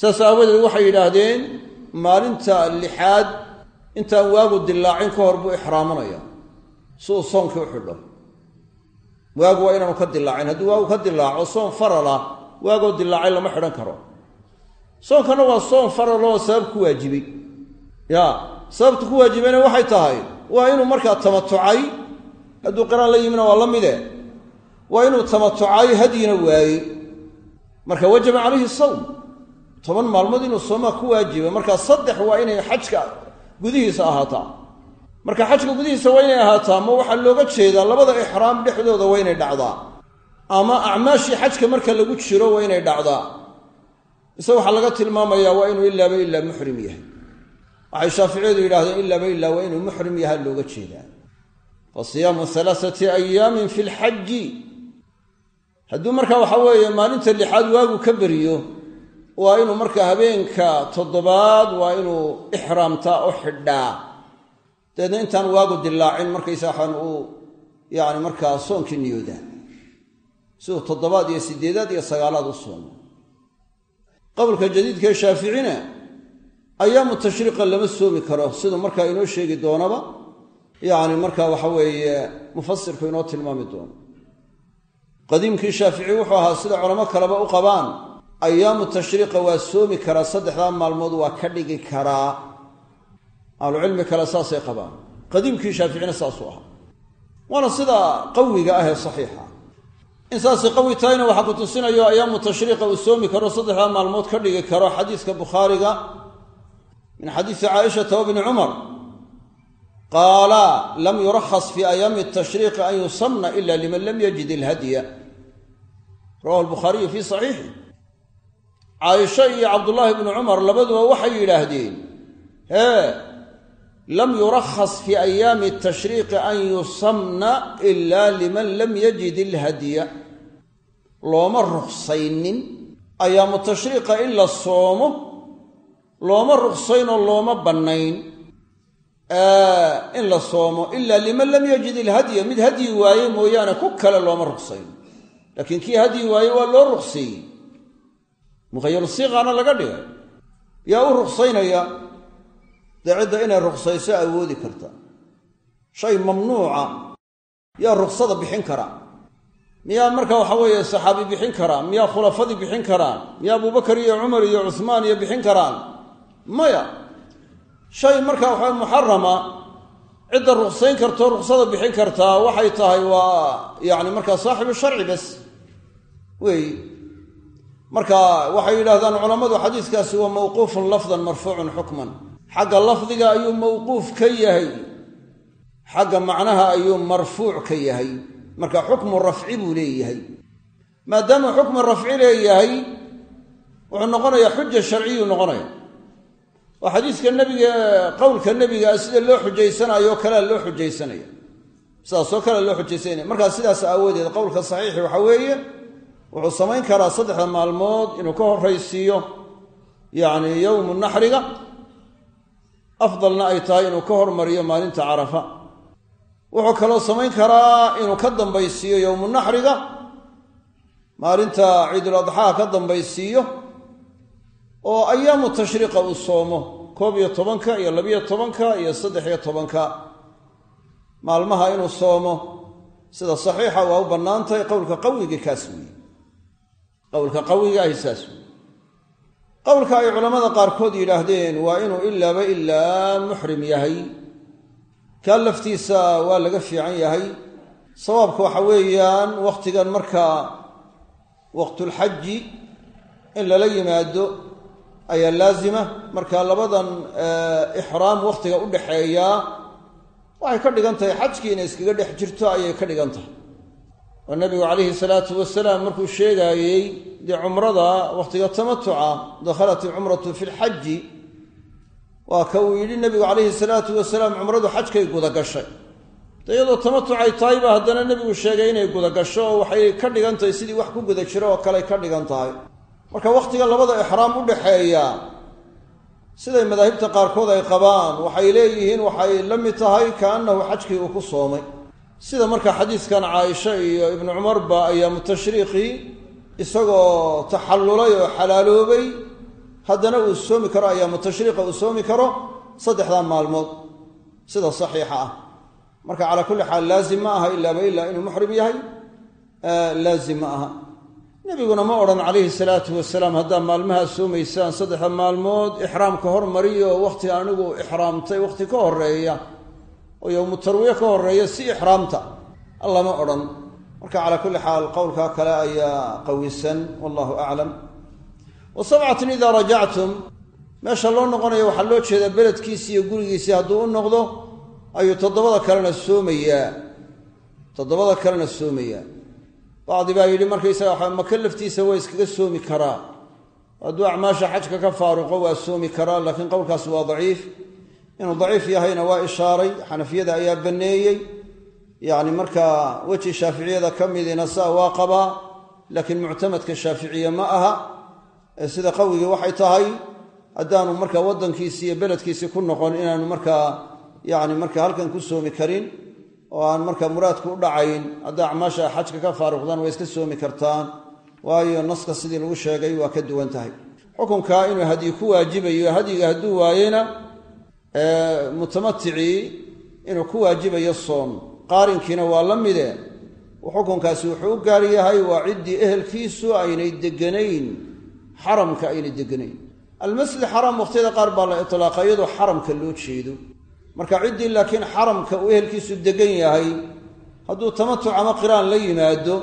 Saas aawadeed waxay yidhaahdeen maalinta lixaad intaan waagu dilaacin ka hor buu ixraamanaya. Si uu soonkii u xidho. Waagu waa inaanu ka dilaacin haddii waagu ka dilaaco soon farala waagoo dilaacay lama xidhan karo. Soonkana waa soon faraloo sabab ku waajibay ya sababta ku waajibayna waxay tahay waa inuu markaa tamatucay hadduu qiraan la yimina waa la mide. Waa inuu tamatucay hadyina waayey. Marka wajaba calayhi sawm. Toban maalmood inuu soomaa ku waajiba markaa saddex waa inay xajka gudihiisa ahaataa. Marka xajka gudihiisa waa inay ahaataa ma waxaa looga jeedaa labada ixraam dhexdooda waa inay dhacdaa. Ama acmaashii xajka marka lagu jiro waa inay dhacdaa. Mise waxaa laga tilmaamayaa waa inuu ilaaba ilaa muxrim yahay waxay shaaficiyadu yidhahdeen ilaaba ilaa waa inuu muxrim yaha looga jeedaa. Fa siyaamu alaaati ayaamin fi lxaji hadduu marka waxa weeye maalinta lixaad waagu ka beriyo waa inuu marka habeenka toddobaad waa inuu ixraamtaa oo xidhaa. Dabeedna intaan waagu dilaacin markaysa waxaan uu yani markaa soonkii niyoodaa. Siduu toddobaad iyo sideedaad iyo sagaalaad u soomo qowlka jadiidkaee shaaficina ayaamu tashriiqa lama soomi karo. Siduu markaa inoo sheegi doonaba yacni marka waxa weeye mufasirku inoo tilmaami doono. Qadiimkii shaafici wuxuu ahaa sida culamo kaleba u qabaan ayaamu tashriiqa waa soomi karaa saddexdaa maalmood waa ka dhigi karaa. Ahlucilmi kale saasay qabaan. Qadiimkii shaaficina saasuu ahaa. Waana sida qawiga ah ee saxiixa. In saasay qawi tahayna waxaa ku tusinayo ayaamu tashriiqa uu soomi karo saddexdaa maalmood ka dhigi karo. Xadiiska bukhaariga min xadiisi caaishata wabni cumar qaala lam yurakhas fi ayaami tashriiqi an yusamna ila liman lam yajid ilhadya rawahu lbukhaariyu fi saxiixi caaisha iyo cabdullaahi bnu cumar labaduba waxay yidhaahdeen hee lam yurakhas fi ayaami tashriiqi an yusamna ila liman lam yajid ilhadya looma ruksaynin ayaamu tashriiqa in la soomo looma ruksaynoo looma bannayn in la soomo ila liman lam yajid ilhadya mid hadyi waaye mooyaane ku kale looma ruksayn laakiin kii hadyi waaye waa loo rukseeyey mukhayaru siiqaana laga dhigay. Yaa u ruksaynaya dee inay ruksayso awoodi karta. Shay mamnuuca yaa ruksada bixin kara. Miyaa marka waxa weeye saxaabi bixin karaa miyaa khulafadii bixin karaan miyaa abubakar iyo cumar iyo cuhmaan iyo bixin karaan maya shay marka waxa muxarama cidda ruksayn kartoo ruksada bixin kartaa waxay tahay waa yacni markaa saaxibu sharci bas. Weey marka waxay yidhahdaan culammadu xadiiskaasi waa mawquufun lafdan marfuucun xukman. Xagga lafdiga ayuu mawquuf ka yahay. Xagga macnaha ayuu marfuuc ka yahay. Marka xukmu rafci buu leeyahay. Maadaamuu xukmu rafci leeyahay wuxuu noqonayaa xuja sharciyuu noqonaya oo xadiiska nebiga qowlka nebigaa sida loo xujaysanayo kalea loo xujaysanaya. Sidaasoo kale loo xujaysanaya. Markaa sidaas aawadeed qowlka saxiixi waxa weeye wuxuu samayn karaa saddexda maalmood inuu ka horraysiiyo yacni yowmu naxriga. Afdalna ay tahay inuu ka hormariyo maalinta carafa. Wuxuu kaloo samayn karaa inuu ka dambaysiiyo yowmu naxriga. Maalinta ciidul adxaa ka dambaysiiyo oo ayaamu tashriiqa uu soomo koob iyo tobanka iyo labiyo tobanka iyo saddex iyo tobanka. Maalmaha inuu soomo sida saxiixa waa u bannaan tahay qowlka qawigii kaas weeye. Qowlka qawiga ahi saas weeye. Qowlka ay culammada qaarkood yidhaahdeen waa inuu ilaaba ilaa muxrim yahay. Kaa laftiisa waa laga fiican yahay. Sawaabka waxa weeyaan wakhtigan markaa waqtulxaji in lala yimaado ayaa laazima. Marka labadan ixraam wakhtiga u dhaxeeyaa waxay ka dhigan tahay xajkii inay iskaga dhex jirto ayay ka dhigan tahay oo nabigu calayhi salaatu wasalaam markuu sheegaayey dee cumrada wakhtiga tamatuca dakhalat ilcumratu fi lxaji waa ka uu yidhi nabigu calayhi salaatu wasalaam cumradu xajkay gudagashay de iyadoo tamatucay tahayba haddana nebigu sheegay inay gudagasho oo waxay ka dhigan tahay sidii wax ku guda jiro oo kaley ka dhigan tahay marka wakhtiga labada ixraam u dhaxeeya siday madaahibta qaarkood ay qabaan waxay leeyihiin waxay la mid tahay kaannahu xajkii uu ku soomay. Sida marka xadiiskan caaisha iyo ibnu cumarba ayaamu tashriiqi isagoo taxallulay oo xalaaloobay. Haddana uu soomi karo ayaamu tashriiqa uu soomi karo saddexdaa maalmood. Sida saxiixa ah. Marka calaa kulli xaal laazim ma aha ilaaba ilaa inuu muxrim yahay laazim ma aha nebiguna ma odhan calayhi salaatu wasalaam haddaad maalmahaa soomaysaan saddexda maalmood ixraamka hormariyo wakhti anigu ixraamtay wakhti ka horreeya oo yowmu tarwiye ka horreeya si ixraamta. Allama odhan. Marka calaa kulli xaal qowlkaa kale ayaa qawisan wallahu aclam. Wa sabcatin idaa rajactum meesha loo noqonayo waxaa loo jeedaa beledkiisi iyo gurigiisii hadduu u noqdo ayuu toddobada kalena soomayaa. Toddobada kalena soomayaa bacdi baa yidhi markaysaga maka laftiisa waa iskaga soomi karaa. Hadduu acmaasha xajka ka faaruqo waa soomi karaa laakiin qowlkaasi waa daciif. Inuu daciif yahayna waa ishaaray xanafiyada ayaa banneeyey yacni markaa weji shaaficiyada ka midina saa waa qabaa laakiin muctamadka shaaficiye ma aha. Ee sida qawigii waxay tahay haddaanu markaa waddankiisi iyo beledkiisi ku noqon inaanu markaa yacni markaa halkan ku soomi karin oo aan markaa muraadku u dhacayn haddaa acmaasha xajka ka faaruqdaan waa iska soomi kartaan waayo naska sidii lagu sheegay waa ka duwan tahay. Xukunkaa inuu hadyi ku waajibayo hadyiga hadduu waayena mutamaticii inuu ku waajibayo soon qaarinkiina waa la mide. Xukunkaasi wuxuu u gaar yahay waa ciddii ehelkiisu aynay deganayn xaramka aynay deganayn almasjid xaraam waqhtiyada qaar baa la itlaaqa iyadoo xaramka loo jeedo marka ciddii laakiin xaramka uu ehelkiisu degan yahay hadduu tamatuc ama qiraan la yimaado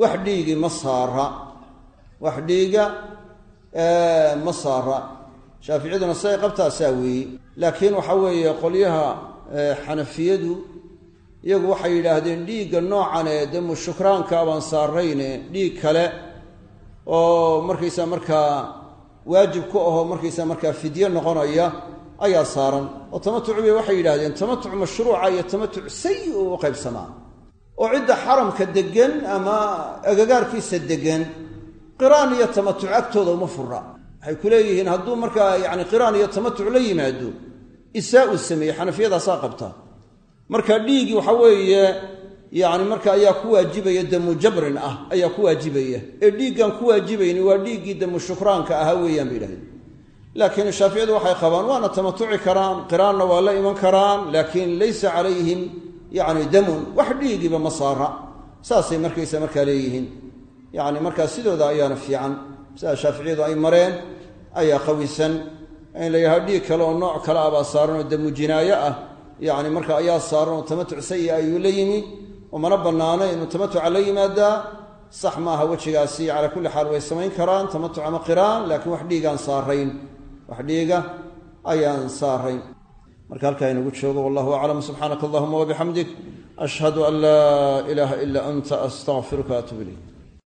wax dhiigi ma saara. Wax dhiiga ma saara. Shaaficiyaduna siday qabtaasaa weeye. Laakiin waxa weeye qolyaha xanafiyadu iyagu waxay yidhaahdeen dhiigga noocan ee damu shukraanka baan saarayne dhiig kale oo markaysaa markaa waajib ku ahoo markaysaa markaa fidye noqonaya ayaa saaran oo tamatucbay waxay yidhahdeen tamatuc mashruuca iyo tamatuc sayi u qaybsamaa oo cidda xaramka deggan ama agagaarkiisa deggan qiraan iyo tamatuc agtooda uma fura waxay ku leeyihiin hadduu markaa yacni qiraan iyo tamatuc la yimaado isaa uu sameeyey xanafiyadaasaa qabta. Marka dhiigi waxa weeye yacni marka ayaa ku waajibaya damu jabrin ah ayaa ku waajibaya. Ee dhiiggan ku waajibayni waa dhiiggii damu shukraanka ahaa weeyaan bay yidhahdeen laakiin shaaficiyadu waxay qabaan waana tamatuci karaan qiraanna waa la iman karaan laakiin laysa calayhim yacni damun wax dhiigiba ma saara. Saasay markaysa markaa leeyihiin. Yacni markaa sidooda ayaana fiican. Sidaa shaaficiyadu ay mareen ayaa qawisan in la yidhaha dhiig kale oo nooc kale ah baa saaran oo damu jinaaye ah. Yacni marka ayaa saaran oo tamatuc sayi ayuu la yimi oo mana bannaano inuu tamatuca la yimaadaa sax maaha wejigaasi calaa kulli xaal way samayn karaan tamatuc ama wax dhiigaan saarayn wax dhiiga ayaan saarayn marka halkaa inagu joogo wallahu aclam subxaanaka allahuma wabixamdik ashhadu an laa ilaaha ilaa anta astaqfiruka atub ilayk